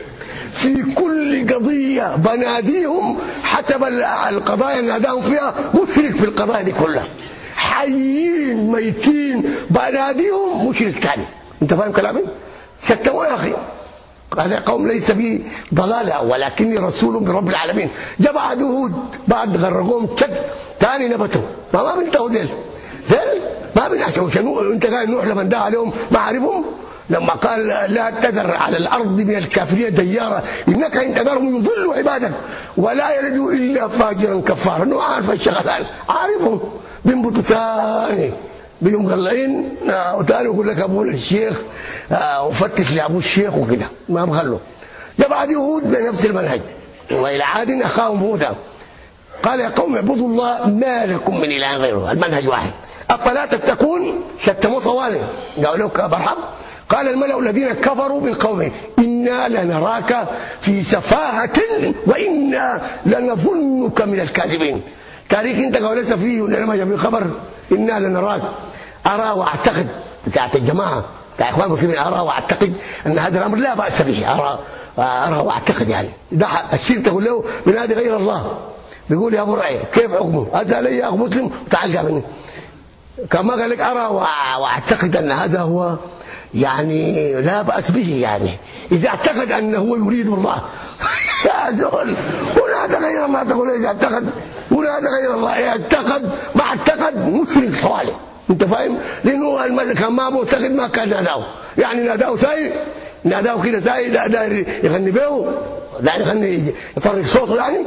في كل قضية بناديهم حسب القضايا اللي ناداهم فيها مشرك في القضايا دي كلها. حيين ميتين بناديهم مشرك ثاني انت فاهم كلامي؟ شتموا يا أخي قال قوم ليس بي ضلالة ولكني رسول من رب العالمين. جاء بعد هود بعد غرقوهم شد ثاني نبتوا. ما ما بنتهوا ديل ديل ما بنعشوا. شنو انت قاعد نوح لما دعا عليهم؟ ما عارفهم لما قال لا تذر على الأرض من الكافرين ديارا إنك إن تذرهم يضلوا عبادك ولا يلدوا إلا فاجرا كفارا. انه عارف الشغلان عارفهم بينبطوا ثاني بيهم غلعين آه، وثاني يقول لك أبو الشيخ آه، وفتش لأبو الشيخ وكده ما بغلوا ده بعد يهود بنفس المنهج. وإلى عاد أخاهم هودا قال يا قوم اعبدوا الله ما لكم من إله غيره. المنهج واحد. أفلا تتقون؟ شتموا طوالي قالوا له مرحبا قال الملأ الذين كفروا من قومه إنا لنراك في سفاهة وإنا لنظنك من الكاذبين. تاريخ انت قول سفيه لما جاب خبر إنا لنراك. أرى وأعتقد. بتاعت الجماعة بتاع إخوان المسلمين أرى وأعتقد أن هذا الأمر لا بأس به. أرى أرى وأعتقد يعني. ده الشيخ تقول له هذا غير الله. بيقول يا أبو رعي كيف حكمه؟ هذا لي أخ مسلم وتعال جابني كما قال لك أرى وأعتقد أن هذا هو يعني لا بأس به يعني. إذا اعتقد أنه يريد الله. يا زول هذا غير ما تقول. إذا اعتقد هذا غير الله. اعتقد ما اعتقد مشرك صالح. أنت فاهم؟ لأنه الملك ما معتقد ما كان ناداه. يعني ناداه ساي ناداه كده ساي داير يغني به داير يغني يطرق صوته يعني.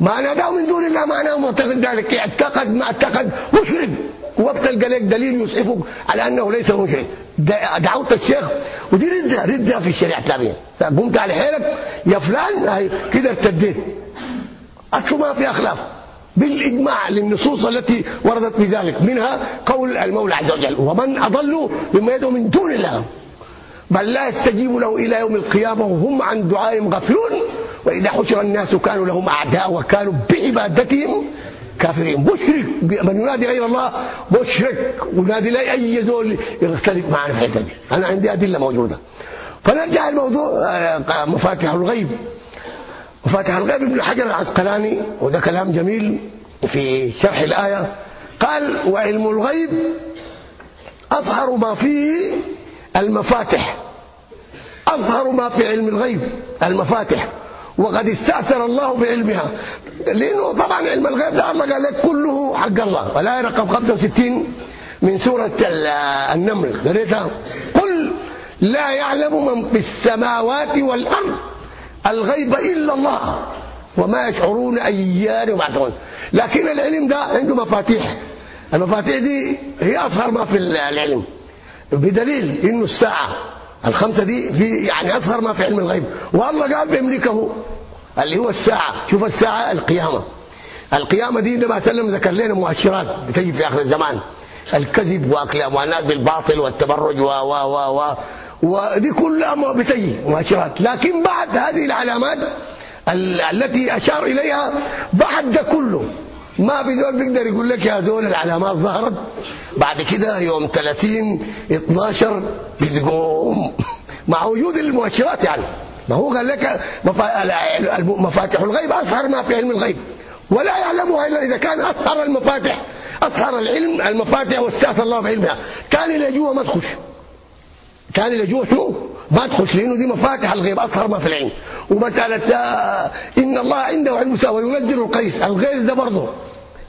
ما ناداه من دون الله معناه معتقد ذلك. اعتقد ما اعتقد مشرك. وبتلقى لك دليل يسعفك على أنه ليس مشرك. دعوت الشيخ. ودي ردها ردها في الشريعة الإسلامية. قمت على حيلك يا فلان كده ارتديت. اصله ما في أخلاف. بالإجماع للنصوص التي وردت في ذلك. منها قول المولى عز وجل ومن أضل مما يدعو من دون الله. بل لا يستجيب له إلى يوم القيامة وهم عن دعائهم غافلون. وإذا حشر الناس كانوا لهم أعداء وكانوا بعبادتهم كافرين. مشرك من ينادي غير الله مشرك ونادي لا أي زول يختلف معنا في الحتة دي. أنا عندي أدلة موجودة. فنرجع الموضوع آه، مفاتيح الغيب. مفاتيح الغيب ابن حجر العسقلاني وده كلام جميل في شرح الآية. قال وعلم الغيب أظهر ما فيه المفاتح أظهر ما في علم الغيب المفاتح. وقد استأثر الله بعلمها. لأنه طبعا علم الغيب ده الله قال لك كله حق الله. ولا رقم 65 من سورة النمل. قريتها؟ قل لا يعلم من في السماوات والأرض الغيب إلا الله وما يشعرون أيان يبعثون. لكن العلم ده عنده مفاتيح. المفاتيح دي هي اصغر ما في العلم. بدليل إنه الساعة الخمسة دي في يعني اصغر ما في علم الغيب. والله قال بيملكه اللي هو الساعة. شوف الساعة القيامة. القيامة دي النبي سلم ذكر لنا مؤشرات بتجي في آخر الزمان. الكذب واكل اموال بالباطل والتبرج و و و و ودي كلها بتجي مؤشرات. لكن بعد هذه العلامات التي أشار إليها بعد ده كله ما في زول بيقدر يقول لك يا زول العلامات ظهرت. بعد كده يوم 30 12 بتقوم. مع وجود المؤشرات يعني. ما هو قال لك مفاتيح الغيب أظهر ما في علم الغيب. ولا يعلمها إلا إذا كان أظهر المفاتح أظهر العلم المفاتح واستأثر الله بعلمها. كان اللي جوا ما تخش. كان جوا شو؟ ما تخش لأنه دي مفاتح الغيب اظهر ما في العلم ومساله آه، إن الله عنده علم وينزل القيس. الغيث ده برضه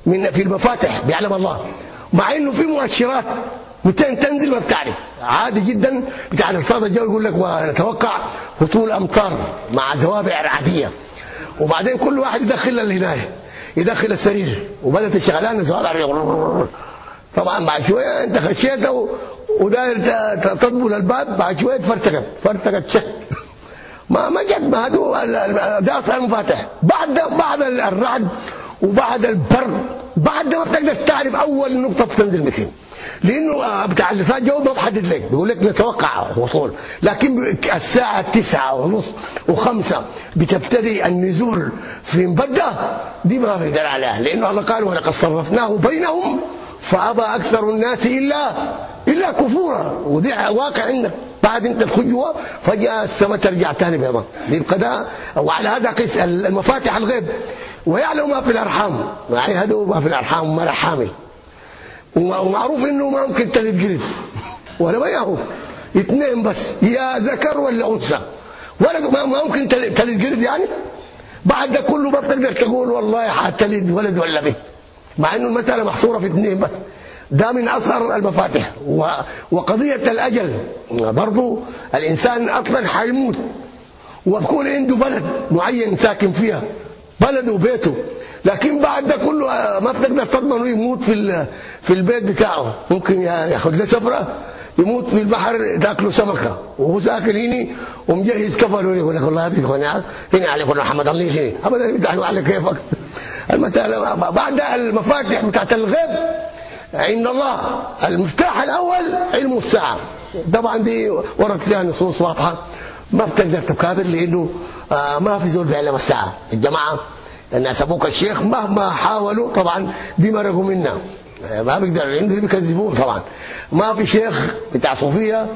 من في المفاتح بيعلم الله. مع إنه في مؤشرات متى تنزل ما بتعرف. عادي جدا. بتاع الارصاد الجوي يقول لك ونتوقع هطول أمطار مع زوابع عادية. وبعدين كل واحد يدخل الهنايه يدخل السرير. وبدأت الشغلانة زوابع طبعا بعد شوية انت خشيت وداير تطبل الباب بعد شوية فرتكت فرتكت شك ما ما جد ما هذا ده مفاتح بعد بعد الرعد وبعد البرد بعد ما بتقدر تعرف أول نقطة تنزل 200 لأنه بتاع اللسان جو ما بحدد لك. بيقول لك نتوقع وصول لكن الساعة تسعة ونص وخمسة بتبتدي النزول في مبدأ دي ما بيقدر عليها. لأنه الله قال ولقد صرفناه بينهم فأبى أكثر الناس إلا إلا كفورا. ودي واقع عندك بعد انت تدخل جوا فجأة السماء ترجع ثاني بيضاء دي القضاء وعلى هذا قيس المفاتيح الغيب. ويعلم ما في الأرحام. هذا ما في الأرحام وما حامل. ومعروف إنه ما ممكن تلد جرد ولا ما اثنين بس. يا ذكر ولا أنثى. ولد ما ممكن تلد يعني. بعد ده كله ما بتقدر تقول والله حتلد ولد ولا بنت. مع إنه المسألة محصورة في اثنين بس. ده من أثر المفاتيح. وقضية الأجل برضه الإنسان أصلا حيموت. وبكون عنده بلد معين ساكن فيها بلده وبيته. لكن بعد ده كله آه، ما بتقدر تضمن يموت في في البيت بتاعه. ممكن ياخذ له سفرة يموت في البحر تاكله سمكة. وهو ساكن هنا ومجهز كفن يقول لك والله هذه هنا هنا عليك محمد الله هنا ابدا بتاعه على كيفك. المساله بعد المفاتيح بتاعت الغيب عند الله. المفتاح الأول علم الساعة. طبعا دي ورد فيها نصوص واضحة. ما بتقدر تكابر لأنه آه، ما في زول بيعلم الساعة. الجماعة الناس أبوك الشيخ مهما حاولوا طبعا دي مرقوا منا. آه، ما بيقدروا عندهم بيكذبون طبعا. ما في شيخ بتاع صوفية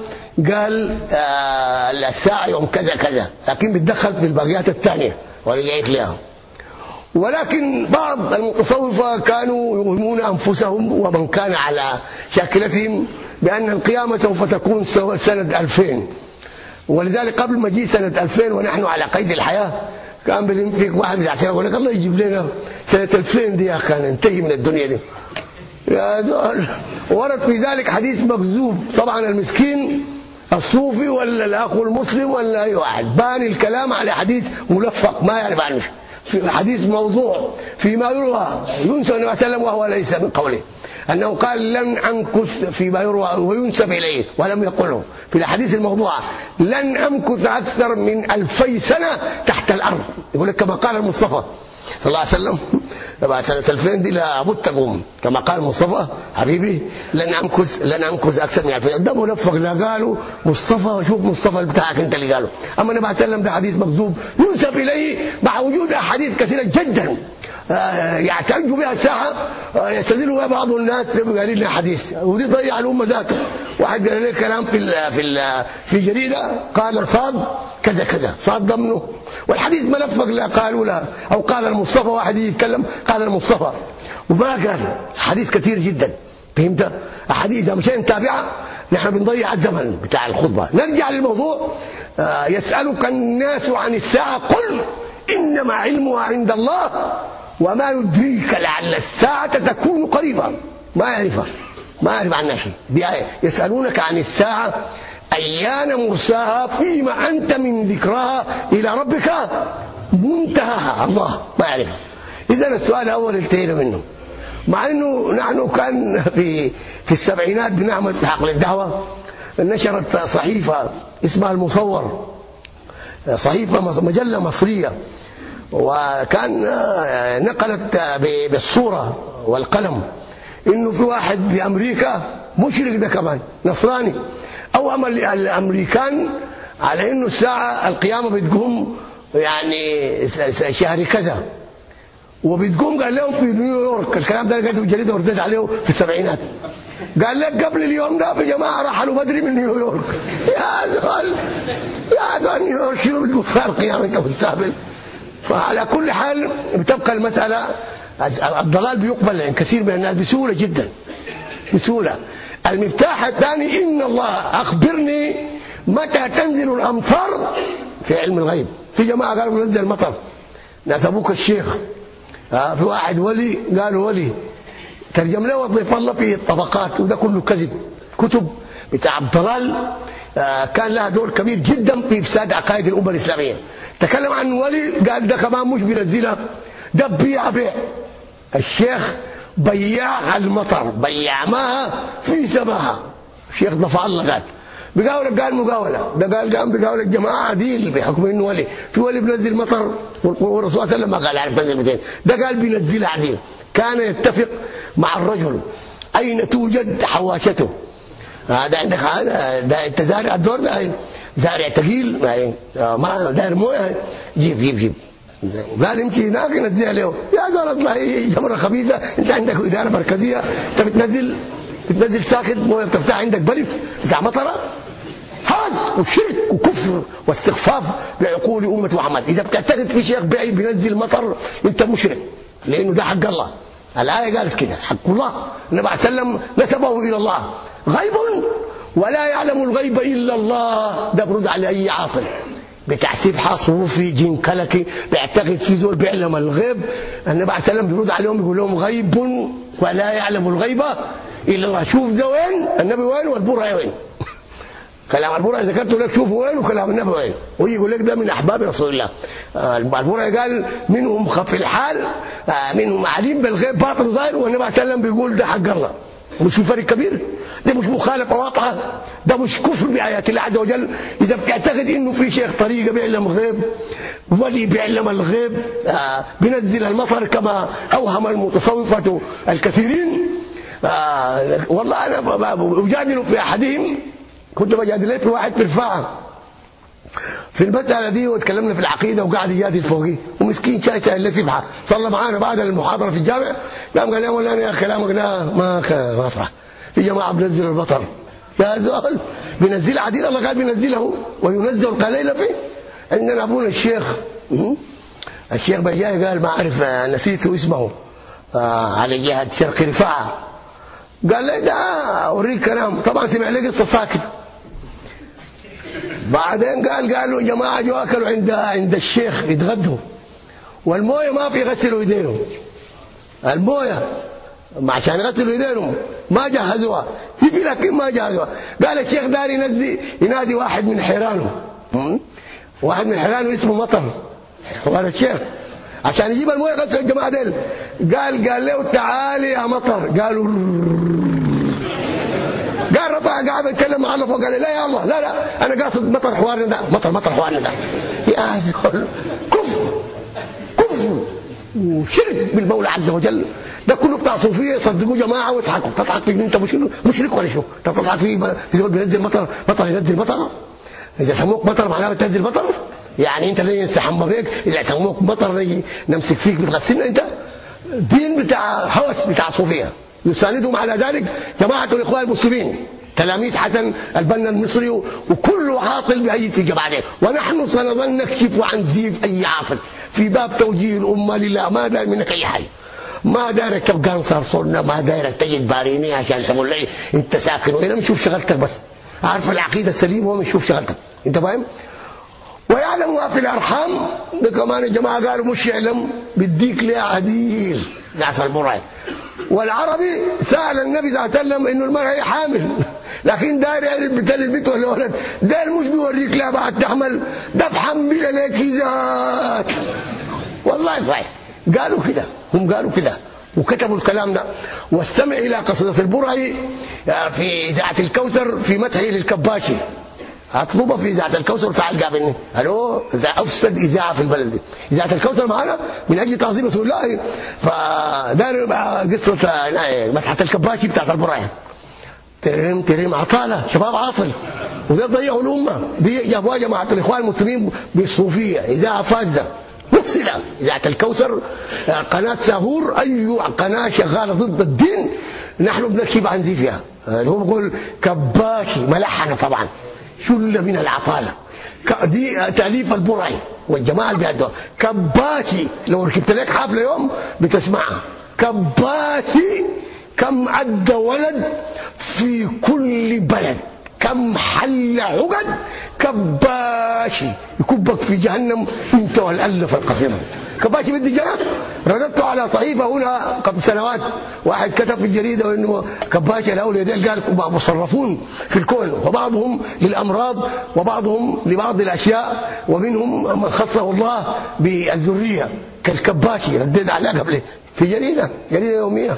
قال آه الساعة يوم كذا كذا لكن بيتدخل في الباقيات الثانية ورجعت لها. ولكن بعض المتصوفة كانوا يوهمون أنفسهم ومن كان على شاكلتهم بأن القيامة سوف تكون سنة 2000 ولذلك قبل ما جي سنة 2000 ونحن على قيد الحياة كان بينفق واحد بتاع يقول لك الله يجيب لنا سنة 2000 دي يا أخي ننتهي من الدنيا دي. ورد في ذلك حديث مكذوب. طبعا المسكين الصوفي ولا الأخ المسلم ولا أي واحد. باني الكلام على حديث ملفق ما يعرف عنه. في حديث موضوع فيما يروى ينسى النبي صلى الله عليه وسلم وهو ليس من قوله. أنه قال لن أمكث فيما يروى وينسب إليه ولم يقله. في الأحاديث الموضوعة لن أمكث أكثر من ألفي سنة تحت الأرض. يقول لك كما قال المصطفى صلى الله عليه وسلم بعد سنة 2000 دي لابد تقوم. كما قال مصطفى حبيبي لن أمكث لن أمكث أكثر من 2000 ده ملفق لا قالوا. مصطفى شوف مصطفى بتاعك أنت اللي قاله. النبي عليه وسلم ده حديث مكذوب. ينسب إليه مع وجود أحاديث كثيرة جدا. آه، يعتج بها الساعة آه، يستدل بها بعض الناس قال لنا حديث ودي ضيع الأمة ذاته واحد قال لي كلام في ال في ال في جريدة قال صاد كذا كذا صاد ضمنه. والحديث ملفق لا قالوا لا. أو قال المصطفى واحد يتكلم قال المصطفى. وما قال. حديث كثير جدا. فهمت؟ أحاديث اذا مشينا نتابعها. نحن بنضيع الزمن بتاع الخطبة. نرجع للموضوع. آه، يسألك الناس عن الساعة. قل إنما علمها عند الله وما يدريك لعل الساعة تكون قريبا. ما يعرفها ما يعرف عنها شيء. آية. يسألونك عن الساعة أيان مرساها فيما أنت من ذكرها إلى ربك منتهاها. الله ما يعرفها. إذا السؤال الأول انتهينا منه. مع أنه نحن كان في في السبعينات بنعمل في حقل الدعوة. نشرت صحيفة اسمها المصور. صحيفة مجلة مصرية. وكان آه، نقلت بالصورة والقلم. إنه في واحد في أمريكا مشرك ده كمان نصراني. أو عمل الأمريكان على إنه الساعة القيامة بتقوم يعني شهر كذا. وبتقوم قال لهم في نيويورك الكلام ده قلته في الجريده ورديت عليه في السبعينات. قال لك قبل اليوم ده في جماعة رحلوا بدري من نيويورك. يا زول يا زول نيويورك شنو بتقول؟ فيها القيامه انت مستقبل فعلى كل حال بتبقى المسألة الضلال بيقبل عند كثير من الناس بسهولة جدا بسهولة. المفتاح الثاني إن الله أخبرني متى تنزل الأمطار في علم الغيب. في جماعة قالوا ننزل المطر. ناس أبوك الشيخ آه في واحد ولي قالوا ولي ترجم له وظيف الله في الطبقات وده كله كذب كتب بتاع الضلال آه كان لها دور كبير جدا في إفساد عقائد الأمة الإسلامية. تكلم عن ولي قال ده كمان مش بينزلها ده بيع بيع. الشيخ بياع المطر بياع ماها في سماها. الشيخ ضفع الله قال. بقاولة قال مقاولة. ده قال قام بقاولة الجماعة عديل بحكم إنه ولي. في ولي بينزل مطر والرسول صلى الله عليه وسلم ما قال عارف تنزل 200 ده قال بينزلها عديل كان يتفق مع الرجل أين توجد حواشته؟ هذا عندك هذا ده أنت زارع الدور ده زارع ثقيل ما داير موية جيب جيب جيب. قال يمكن هناك ينزلها له يا زول اطلع جمرة خبيثة. انت عندك إدارة مركزية. انت بتنزل بتنزل ساكت مويه بتفتح عندك بلف بتاع مطرة؟ هذا وشرك وكفر واستخفاف بعقول أمة محمد. إذا بتعتقد في شيخ بعيد بينزل مطر أنت مشرك. لأنه ده حق الله. الآية قالت كده حق الله. النبي عليه وسلم نسبه إلى الله. غيب ولا يعلم الغيب إلا الله. ده برد على أي عاطل بتحسيب حصوفي جن كلكي بيعتقد في ذول بيعلم الغيب. النبي عليه السلام بيرد عليهم بيقول لهم غيب ولا يعلم الغيب إلا الله. شوف ده وين؟ النبي وين والبرهه وين؟ كلام البرهه ذكرته لك شوفوا وين وكلام النبي وين. ويجي يقول لك ده من أحباب رسول الله. آه، البرهه قال منهم خف الحال آه، منهم عليم بالغيب باطن ظاهر. والنبي عليه السلام بيقول ده حق الله. مش في فرق كبير. ده مش مخالفة واضحة. ده مش كفر بآيات الله عز وجل. إذا بتعتقد إنه في شيخ طريقه بيعلم الغيب ولي بيعلم الغيب آه بينزل المطر كما أوهم المتصوفة الكثيرين. آه والله أنا اجادل في أحدهم. كنت بجادل في واحد في رفاعه في المساله دي وتكلمنا في العقيدة وقاعد يجادل فوقي. ومسكين شاي شاي اللي سبحه صلى معانا بعد المحاضرة في الجامع. قام قال لي والله يا كلامك ده ما ما صح في جماعة بنزل البطر يا زول بينزل عديل الله قال بينزله. وينزل القليل فيه. عندنا أبونا الشيخ. الشيخ بجاي قال ما أعرف نسيت اسمه. آه على جهة شرق رفاعة. قال لي ده اوريك كلام. طبعا سمع لي قصة ساكت. بعدين قال قالوا جماعة جو أكلوا عند عند الشيخ يتغدوا. والموية ما في يغسلوا ايديهم الموية عشان يغسلوا ايديهم ما جهزوها. يجي لكن ما جهزوها. قال الشيخ داري ينادي ينادي واحد من حيرانه واحد من حيرانه اسمه مطر. قال الشيخ. عشان يجيب الموية غسل الجماعة ديل. قال قال له تعالي يا مطر. قالوا قال رفع قاعد يتكلم مع الله فوق قال لا يا الله لا لا أنا قاصد مطر حوارنا ده مطر مطر حوارنا ده. يا زول كفر كفر وشرك بالمولى عز وجل. ده كله بتاع صوفية يصدقوا جماعة ويضحكوا تضحك في إنت مشرك ولا شو؟ تضحك في زول بينزل مطر مطر ينزل مطر؟ إذا سموك مطر معناه بتنزل مطر؟ يعني أنت اللي نستحمى بيك؟ إذا سموك مطر نمسك فيك بتغسلنا أنت؟ دين بتاع هوس بتاع صوفية. يساندهم على ذلك جماعة الإخوان المسلمين. تلاميذ حسن البنا المصري وكل عاطل بأيد في جماعته ونحن سنظل نكشف عن زيف أي عاطل في باب توجيه الأمة لله. ما دار منك أي حاجة ما دايرك تبقى أنصار صرنا. ما دايرك تجد باريني عشان تقول لي أنت ساكن. وهنا بنشوف شغلتك بس. عارف العقيدة السليمة وبنشوف شغلتك. أنت فاهم؟ ويعلم ما في الأرحام. ده كمان الجماعه قالوا مش يعلم. بديك ليه عديل ناس المرأة والعربي سأل النبي صلى الله عليه وسلم إنه المرأة حامل. لكن داير يعرف بتلد بنت ولا ولد. ده مش بيوريك لا بعد تحمل. ده بحمل لك والله صحيح. قالوا كده. هم قالوا كده. وكتبوا الكلام ده. واستمع إلى قصيدة البرعي في إذاعة الكوثر في مدحه للكباشي. اطلبها في إذاعة الكوثر تعال قابلني ألو؟ أفسد إذاعة في البلد. دي إذاعة الكوثر معانا من أجل تعظيم رسول الله. فدار قصة مدحه الكباشي بتاعت البرعي ترم ترم عطالة شباب عاطل. وده ضيعوا الأمة. جابوها جماعة الإخوان المسلمين بالصوفية. إذاعة فاسدة. مفسدة. إذاعة الكوثر قناة ساهور أي قناة شغالة ضد الدين نحن بنكشف عن ذي فيها اللي هو بيقول كباشي ملحنة طبعا. شله من العطالة. دي تأليف البرعي والجماعة اللي كباشي لو ركبت لك حفله يوم بتسمعها. كباشي كم عد ولد في كل بلد. كم حل عقد كباشي يكبك في جهنم انت والألف القصيرة. كباشي بدي جنب رددت على صحيفة هنا قبل سنوات. واحد كتب في الجريدة إنه كباشي الاولياء ديل قال مصرفون في الكون وبعضهم للأمراض وبعضهم لبعض الأشياء ومنهم من خصه الله بالذرية. كالكباشي ردد عليه قبل في جريدة جريدة يومية.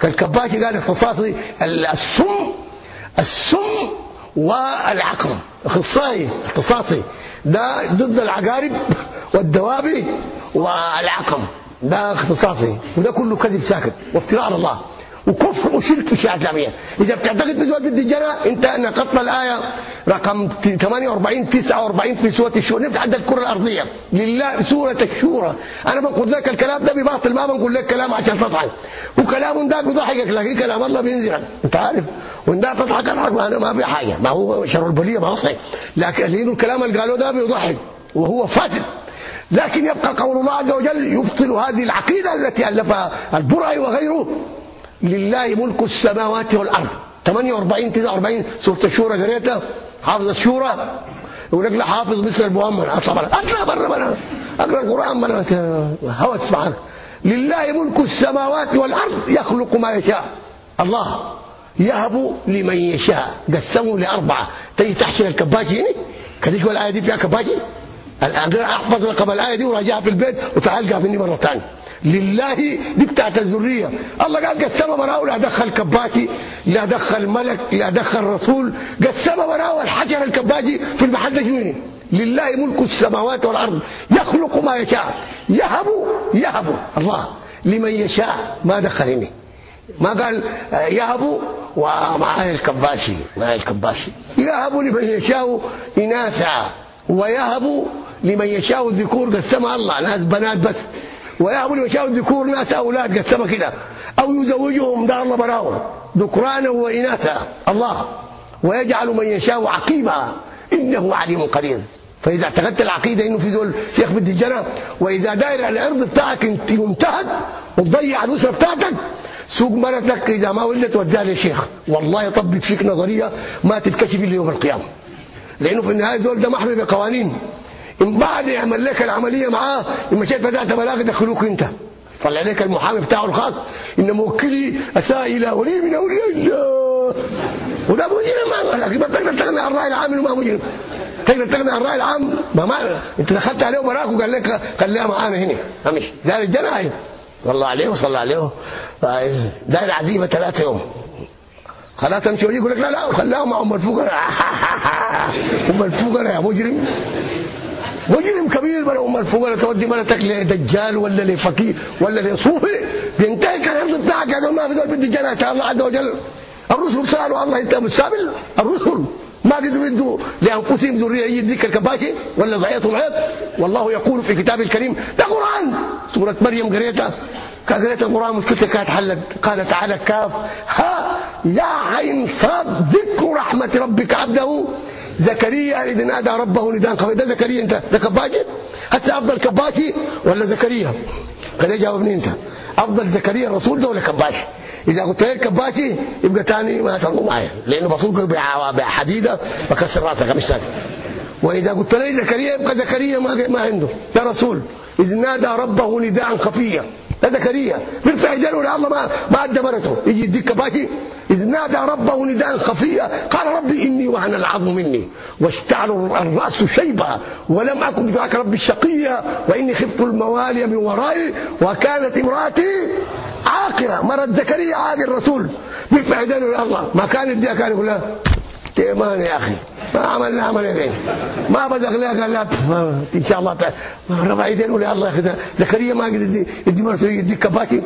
كالكباشي قال اختصاصي السم السم والعقم أخصائي اختصاصي ده ضد العقارب والدواب والعقم ده اختصاصي وده كله كذب ساكت وافتراء على الله. وكفر وشرك في الشريعه الاسلاميه إذا بتعتقد بدي الجنه أنت نقضت الآية رقم 48 49 في سورة الشورى. نفتح عند الكرة الأرضية. لله سورة الشورى. أنا بقول لك الكلام ده بباطل ما بنقول لك كلام عشان تضحك وكلام ده بيضحكك لكن كلام الله بينزلك أنت عارف؟ وإن ده تضحك أضحك ما في حاجة. ما هو شر البلية ما هو لكن الكلام اللي قالوه ده بيضحك وهو فاسد. لكن يبقى قول الله عز وجل يبطل هذه العقيدة التي ألفها البرعي وغيره. لله ملك السماوات والأرض. 48 49 سورة الشورى قريتها حافظ الشورى. يقول لك حافظ مثل المؤمن. اطلع برا اطلع برا أقرأ القرآن برا. هوس معك. لله ملك السماوات والأرض. يخلق ما يشاء. الله يهب لمن يشاء. قسموا لأربعة. تيجي تحشر الكباجي هنا كديش الآية دي فيها كباجي؟ أحفظ رقم الآية دي وراجعها في البيت وتعال قابلني مرة ثانية. لله دي بتاعت الذرية. الله قال قسمها براه لا دخل كباكي لا دخل ملك لا دخل رسول. قسمها براه الحجر الكباجي في المحل ده لله ملك السماوات والأرض. يخلق ما يشاء. يهب يهب. الله. لمن يشاء. ما دخلني ما قال يهب ومعاه الكباشي معاه الكباشي. يهب لمن يشاء إناثا ويهب لمن يشاء الذكور. قسمها الله. ناس بنات بس. لمن يشاء الذكور ناس أولاد قسمها كده أو يزوجهم ده الله براهم ذكرانا وإناثا الله ويجعل من يشاء عقيما إنه عليم قدير. فإذا اعتقدت العقيدة إنه في ذول شيخ بدي الجنه وإذا داير العرض بتاعك إنت ينتهك وتضيع الأسرة بتاعتك سوق مرتك إذا ما ولدت وديها للشيخ. والله يطبق فيك نظرية ما تتكشف إلا يوم القيامة. لأنه في النهاية ذول ده محمي بقوانين. ان بعد يعمل لك العملية معاه ان مشيت بدات بلاغ يدخلوك أنت. طلع لك المحامي بتاعه الخاص إن موكلي اساء إلى ولي من أولياء الله. وده مجرم ما تقدر تغني عن الرأي العام إنه ما مجرم تقدر تغني عن الرأي العام؟ ما, ما أنت دخلت عليه وبراك وقال لك خليها معانا هنا. امشي دار الجنايد صلى عليه وصلى عليه. داير عزيمة ثلاثة يوم. خلاص تمشي ويجي يقول لك لا لا خلاهم مع أم الفقراء. أم الفقراء يا مجرم. مجرم كبير بلا ام الفقراء تودي مرتك لدجال ولا لفقير ولا لصوفي بينتهي كان الأرض بتاعك يا ما في دول بدي جنة الله عز وجل. الرسل سالوا الله أنت مستقبل الرسل. ما قدروا يدوا لأنفسهم ذرية يديك الكباكي ولا ضعيتهم عيط والله يقول في كتابه الكريم ده قرآن. سورة مريم قريتها. قريت القرآن مشكلتها كانت حلت. قال تعالى كاف. ها يا عين صاد ذكر رحمة ربك عبده. زكريا اذ نادى ربه نداء خفيا ده زكريا أنت؟ ده كباكي؟ هسه أفضل كباكي ولا زكريا؟ كده جاوبني أنت. أفضل زكريا الرسول ده ولا كباكي؟ إذا قلت لك كباكي يبقى ثاني ما تنظر معايا لأنه بطوق بحديدة بكسر راسك مش ساكت وإذا قلت لي زكريا يبقى زكريا ما ما عنده. ده رسول. إذ نادى ربه نداء خفيا. ده زكريا. بيرفع يديه الله ما ما أدبرته. يجي يديك كباكي. إذ نادى ربه نداء خفيا. قال ربي إني وهن العظم مني. واشتعل الرأس شيبا. ولم أكن بدعاك ربي الشقيا. وإني خفت الموالي من ورائي. وكانت امرأتي عاقرة. مرض زكريا عاقل الرسول. بيرفع يديه الله. ما كان يديها كان يقول لها تيمان يا أخي. ما عملنا عمل يدين ما بزغ لها قال لا إن شاء الله رفع يدين ولا الله ياخذ زكريا ما قدر يدي مرته يدي كباكي.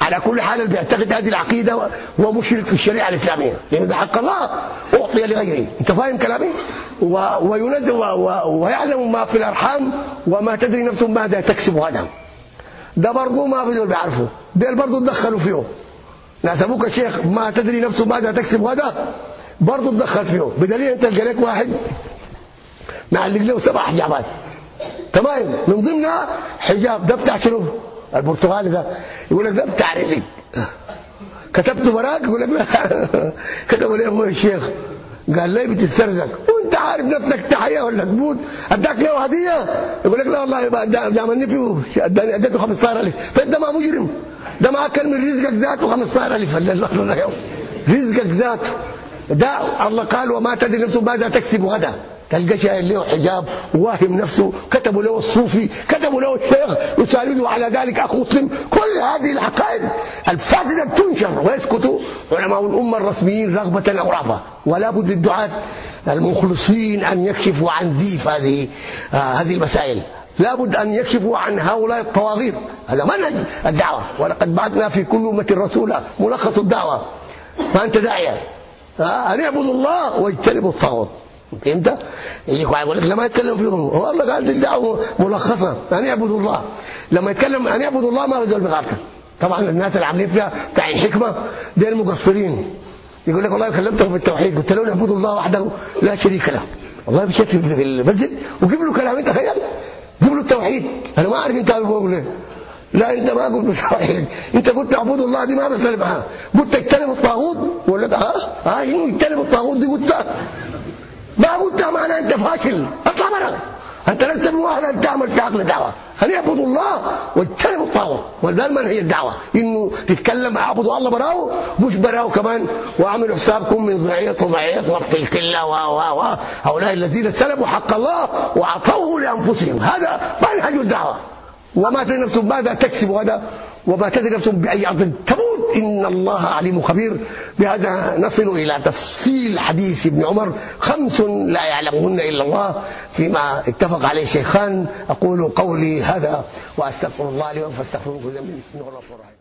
على كل حال اللي بيعتقد هذه العقيدة هو مشرك في الشريعة الإسلامية لأن ده حق الله أعطي لغيره. أنت فاهم كلامي؟ وينزل ويعلم ما في الأرحام وما تدري نفس ماذا تكسب غدا ده برضه ما دول بيعرفوا. دول برضه تدخلوا فيه. ناس أبوك الشيخ ما تدري نفسه ماذا تكسب غدا برضه تدخل فيه بدليل انت تلقى لك واحد معلق له سبع حجابات. تمام؟ من ضمنها حجاب. ده بتاع شنو؟ البرتغالي ده. يقول لك ده بتاع رزق. كتبته براك؟ يقول لك لا. كتب لي أبوي الشيخ قال لي بتسترزق. وانت عارف نفسك تحيه ولا تموت. اداك له هدية. يقول لك لا والله دامني فيه. اديته 15000 فانت ما مجرم. ده ما أكل من رزقك ذاته 15000 الله. رزقك ذاته. ده الله قال وما تدري نفسه ماذا تكسب غدا. تلقى شايل له حجاب واهم نفسه. كتبوا له الصوفي كتبوا له الشيخ. يسانده على ذلك أخو مسلم. كل هذه العقائد الفاسدة تنشر ويسكت علماء الأمة الرسميين رغبة أو رهبه ولا بد للدعاة المخلصين أن يكشفوا عن زيف هذه آه هذه المسائل. لا بد أن يكشفوا عن هؤلاء الطواغيت. هذا منهج الدعوة. ولقد بعثنا في كل أمة رسولا ملخص الدعوة. فانت داعية؟ ان اعبدوا الله واجتنبوا الطاغوت. فهمت واحد يقول لك لما يتكلم فيهم هو الله قال دي الدعوه ملخصة أن يعبدوا الله. لما يتكلم أن يعبدوا الله ما بيزول بغارته طبعا الناس اللي عاملين فيها بتاع الحكمة دي المقصرين. يقول لك والله كلمتهم في التوحيد قلت لهم اعبدوا الله وحده لا شريك له. والله مشيت في المسجد وجيب له كلام تخيل جيب له التوحيد. أنا ما أعرف أنت بقول إيه لا انت ما قلت بالتوحيد انت قلت اعبدوا الله دي ما معاها قلت اجتنبوا الطاغوت ولا ها؟ ها اجتنبوا الطاغوت دي قلتها. ما قلتها معناها انت فاشل. اطلع برا. انت لست مؤهلا تعمل في عقل دعوة. ان يعبدوا الله واجتنبوا الطاغوت. وده المنهج الدعوة؟ انه تتكلم اعبدوا الله براو مش براو كمان. واعملوا حسابكم من ضعية ومعية وابتلتله و و و. هؤلاء الذين سلبوا حق الله واعطوه لأنفسهم. هذا منهج الدعوة. وما تدري نفس ماذا تكسب غدا وما تدري نفس بأي أرض تموت. إن الله عليم خبير. بهذا نصل إلى تفصيل حديث ابن عمر. خمس لا يعلمهن إلا الله فيما اتفق عليه الشيخان أقول قولي هذا وأستغفر الله لي فاستغفروه. ذنبي انه غفور رحيم